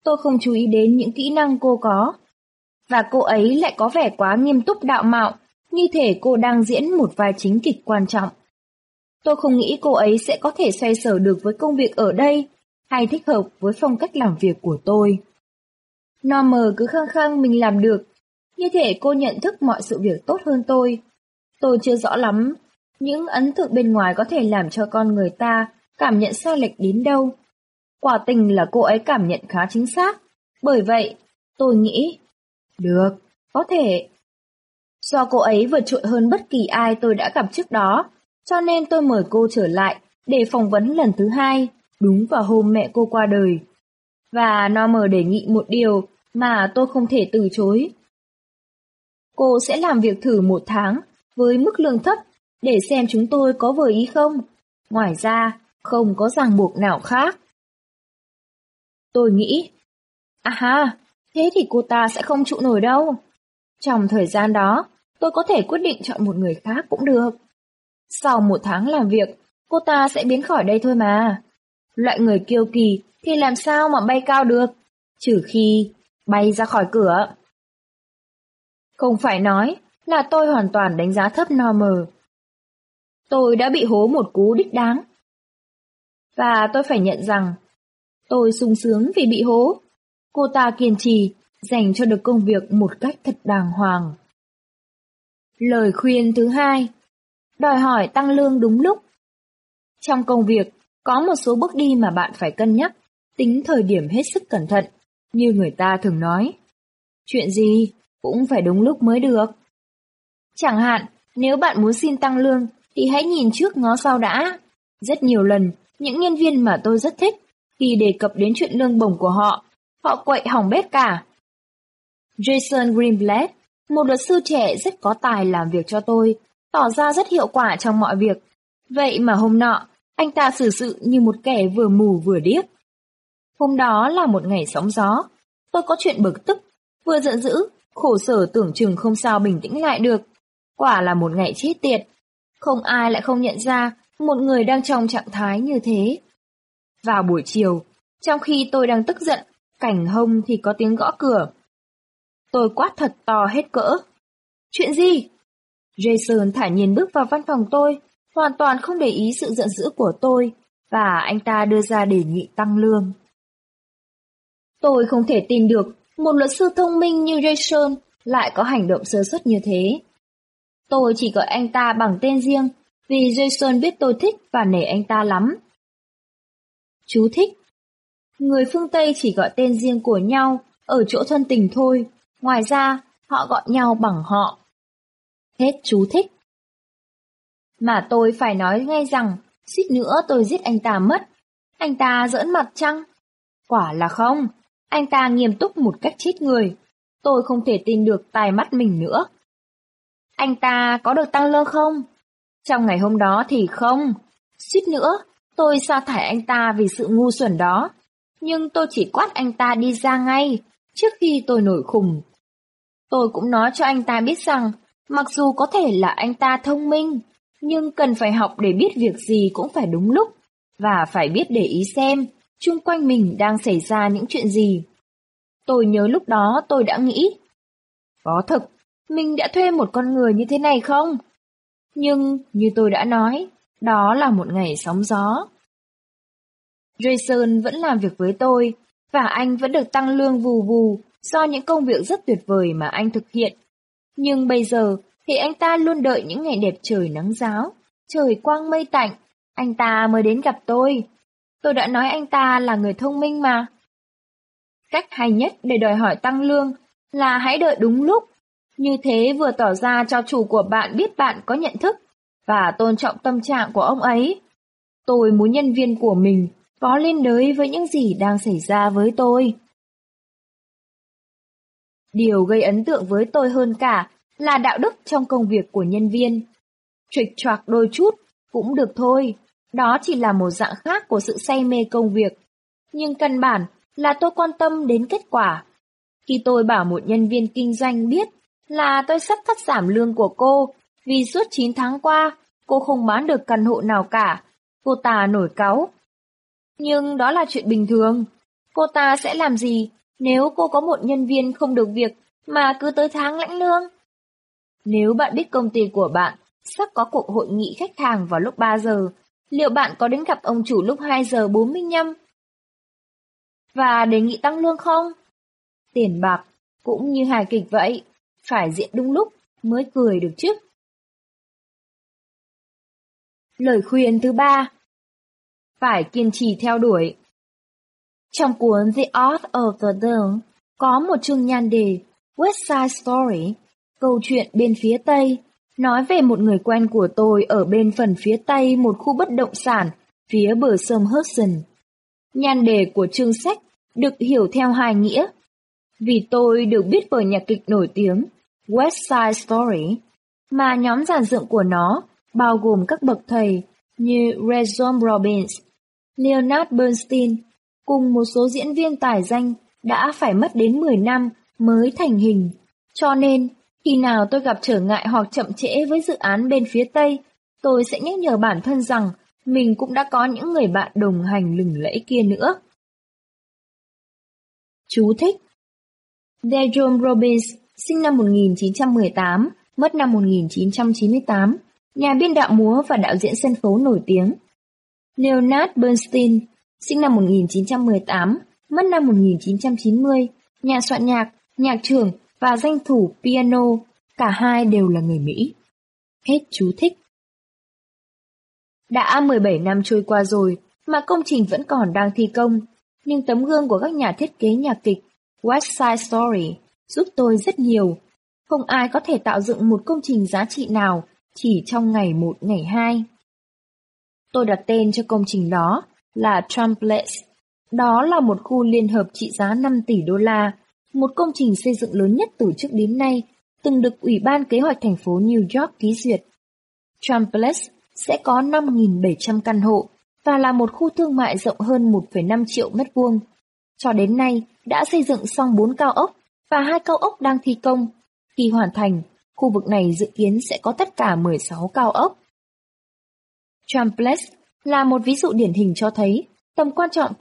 Tôi không chú ý đến những kỹ năng cô có. Và cô ấy lại có vẻ quá nghiêm túc đạo mạo, như thể cô đang diễn một vai chính kịch quan trọng. Tôi không nghĩ cô ấy sẽ có thể xoay sở được với công việc ở đây, hay thích hợp với phong cách làm việc của tôi. Normer cứ khăng khăng mình làm được, như thể cô nhận thức mọi sự việc tốt hơn tôi. Tôi chưa rõ lắm, những ấn tượng bên ngoài có thể làm cho con người ta cảm nhận sai lệch đến đâu. Quả tình là cô ấy cảm nhận khá chính xác. Bởi vậy, tôi nghĩ, được, có thể. Do cô ấy vượt trội hơn bất kỳ ai tôi đã gặp trước đó, cho nên tôi mời cô trở lại để phỏng vấn lần thứ hai, đúng vào hôm mẹ cô qua đời. Và Normer đề nghị một điều mà tôi không thể từ chối. Cô sẽ làm việc thử một tháng với mức lương thấp để xem chúng tôi có vừa ý không. Ngoài ra, không có ràng buộc nào khác. Tôi nghĩ, à ha, thế thì cô ta sẽ không trụ nổi đâu. Trong thời gian đó, tôi có thể quyết định chọn một người khác cũng được. Sau một tháng làm việc, cô ta sẽ biến khỏi đây thôi mà. Loại người kiêu kỳ thì làm sao mà bay cao được, trừ khi bay ra khỏi cửa. Không phải nói là tôi hoàn toàn đánh giá thấp Normer. Tôi đã bị hố một cú đích đáng. Và tôi phải nhận rằng, tôi sung sướng vì bị hố. Cô ta kiên trì, dành cho được công việc một cách thật đàng hoàng. Lời khuyên thứ hai, đòi hỏi tăng lương đúng lúc. Trong công việc, có một số bước đi mà bạn phải cân nhắc, tính thời điểm hết sức cẩn thận, như người ta thường nói. Chuyện gì cũng phải đúng lúc mới được. Chẳng hạn, nếu bạn muốn xin tăng lương thì hãy nhìn trước ngó sau đã. Rất nhiều lần, những nhân viên mà tôi rất thích, khi đề cập đến chuyện lương bổng của họ, họ quậy hỏng bét cả. Jason Greenblatt, một luật sư trẻ rất có tài làm việc cho tôi, tỏ ra rất hiệu quả trong mọi việc. Vậy mà hôm nọ, anh ta xử sự như một kẻ vừa mù vừa điếc. Hôm đó là một ngày sóng gió, tôi có chuyện bực tức, vừa giận dữ, khổ sở tưởng chừng không sao bình tĩnh lại được. Quả là một ngày chết tiệt. Không ai lại không nhận ra một người đang trong trạng thái như thế. Vào buổi chiều, trong khi tôi đang tức giận, cảnh hông thì có tiếng gõ cửa. Tôi quát thật to hết cỡ. Chuyện gì? Jason thả nhiên bước vào văn phòng tôi, hoàn toàn không để ý sự giận dữ của tôi, và anh ta đưa ra đề nghị tăng lương. Tôi không thể tin được một luật sư thông minh như Jason lại có hành động sơ suất như thế. Tôi chỉ gọi anh ta bằng tên riêng vì Jason biết tôi thích và nể anh ta lắm. Chú thích Người phương Tây chỉ gọi tên riêng của nhau ở chỗ thân tình thôi, ngoài ra họ gọi nhau bằng họ. Hết chú thích. Mà tôi phải nói ngay rằng, suýt nữa tôi giết anh ta mất. Anh ta giỡn mặt chăng? Quả là không, anh ta nghiêm túc một cách chết người. Tôi không thể tin được tai mắt mình nữa. Anh ta có được tăng lương không? Trong ngày hôm đó thì không. Suýt nữa, tôi sa thải anh ta vì sự ngu xuẩn đó. Nhưng tôi chỉ quát anh ta đi ra ngay, trước khi tôi nổi khùng. Tôi cũng nói cho anh ta biết rằng, mặc dù có thể là anh ta thông minh, nhưng cần phải học để biết việc gì cũng phải đúng lúc, và phải biết để ý xem chung quanh mình đang xảy ra những chuyện gì. Tôi nhớ lúc đó tôi đã nghĩ, có thực, mình đã thuê một con người như thế này không? Nhưng, như tôi đã nói, đó là một ngày sóng gió. Jason vẫn làm việc với tôi, và anh vẫn được tăng lương vù vù do những công việc rất tuyệt vời mà anh thực hiện. Nhưng bây giờ thì anh ta luôn đợi những ngày đẹp trời nắng giáo, trời quang mây tạnh, anh ta mới đến gặp tôi. Tôi đã nói anh ta là người thông minh mà. Cách hay nhất để đòi hỏi tăng lương là hãy đợi đúng lúc. Như thế vừa tỏ ra cho chủ của bạn biết bạn có nhận thức và tôn trọng tâm trạng của ông ấy. Tôi muốn nhân viên của mình có liên đới với những gì đang xảy ra với tôi. Điều gây ấn tượng với tôi hơn cả là đạo đức trong công việc của nhân viên. Trịch choạc đôi chút cũng được thôi, đó chỉ là một dạng khác của sự say mê công việc. Nhưng căn bản là tôi quan tâm đến kết quả. Khi tôi bảo một nhân viên kinh doanh biết là tôi sắp cắt giảm lương của cô vì suốt 9 tháng qua cô không bán được căn hộ nào cả, cô ta nổi cáu. Nhưng đó là chuyện bình thường. Cô ta sẽ làm gì nếu cô có một nhân viên không được việc mà cứ tới tháng lãnh lương? Nếu bạn biết công ty của bạn sắp có cuộc hội nghị khách hàng vào lúc 3 giờ, liệu bạn có đến gặp ông chủ lúc 2 giờ 45 và đề nghị tăng lương không? Tiền bạc cũng như hài kịch vậy, phải diện đúng lúc mới cười được chứ. Lời khuyên thứ ba Phải kiên trì theo đuổi Trong cuốn The Art of the Deal có một chương nhan đề West Side Story, câu chuyện bên phía Tây, nói về một người quen của tôi ở bên phần phía Tây một khu bất động sản phía bờ sông Hudson. Nhan đề của chương sách được hiểu theo hai nghĩa. Vì tôi được biết bởi nhạc kịch nổi tiếng West Side Story, mà nhóm giàn dựng của nó bao gồm các bậc thầy như Rezon Robbins, Leonard Bernstein, cùng một số diễn viên tài danh đã phải mất đến 10 năm mới thành hình. Cho nên, khi nào tôi gặp trở ngại hoặc chậm trễ với dự án bên phía Tây, tôi sẽ nhắc nhở bản thân rằng mình cũng đã có những người bạn đồng hành lừng lẫy kia nữa. Chú thích Jerome Robbins, sinh năm 1918, mất năm 1998, nhà biên đạo múa và đạo diễn sân khấu nổi tiếng. Leonard Bernstein, sinh năm 1918, mất năm 1990, nhà soạn nhạc, nhạc trưởng và danh thủ piano, cả hai đều là người Mỹ. Hết chú thích. Đã 17 năm trôi qua rồi mà công trình vẫn còn đang thi công, nhưng tấm gương của các nhà thiết kế nhạc kịch West Side Story giúp tôi rất nhiều. Không ai có thể tạo dựng một công trình giá trị nào chỉ trong ngày một ngày hai. Tôi đặt tên cho công trình đó là Trump Place. Đó là một khu liên hợp trị giá 5 tỷ đô la, một công trình xây dựng lớn nhất từ trước đến nay, từng được Ủy ban Kế hoạch thành phố New York ký duyệt. Trump Place sẽ có 5.700 căn hộ và là một khu thương mại rộng hơn 1,5 triệu mét vuông. Cho đến nay, đã xây dựng xong 4 cao ốc và hai cao ốc đang thi công. Khi hoàn thành, khu vực này dự kiến sẽ có tất cả 16 cao ốc. Tramplex là một ví dụ điển hình cho thấy tầm quan trọng của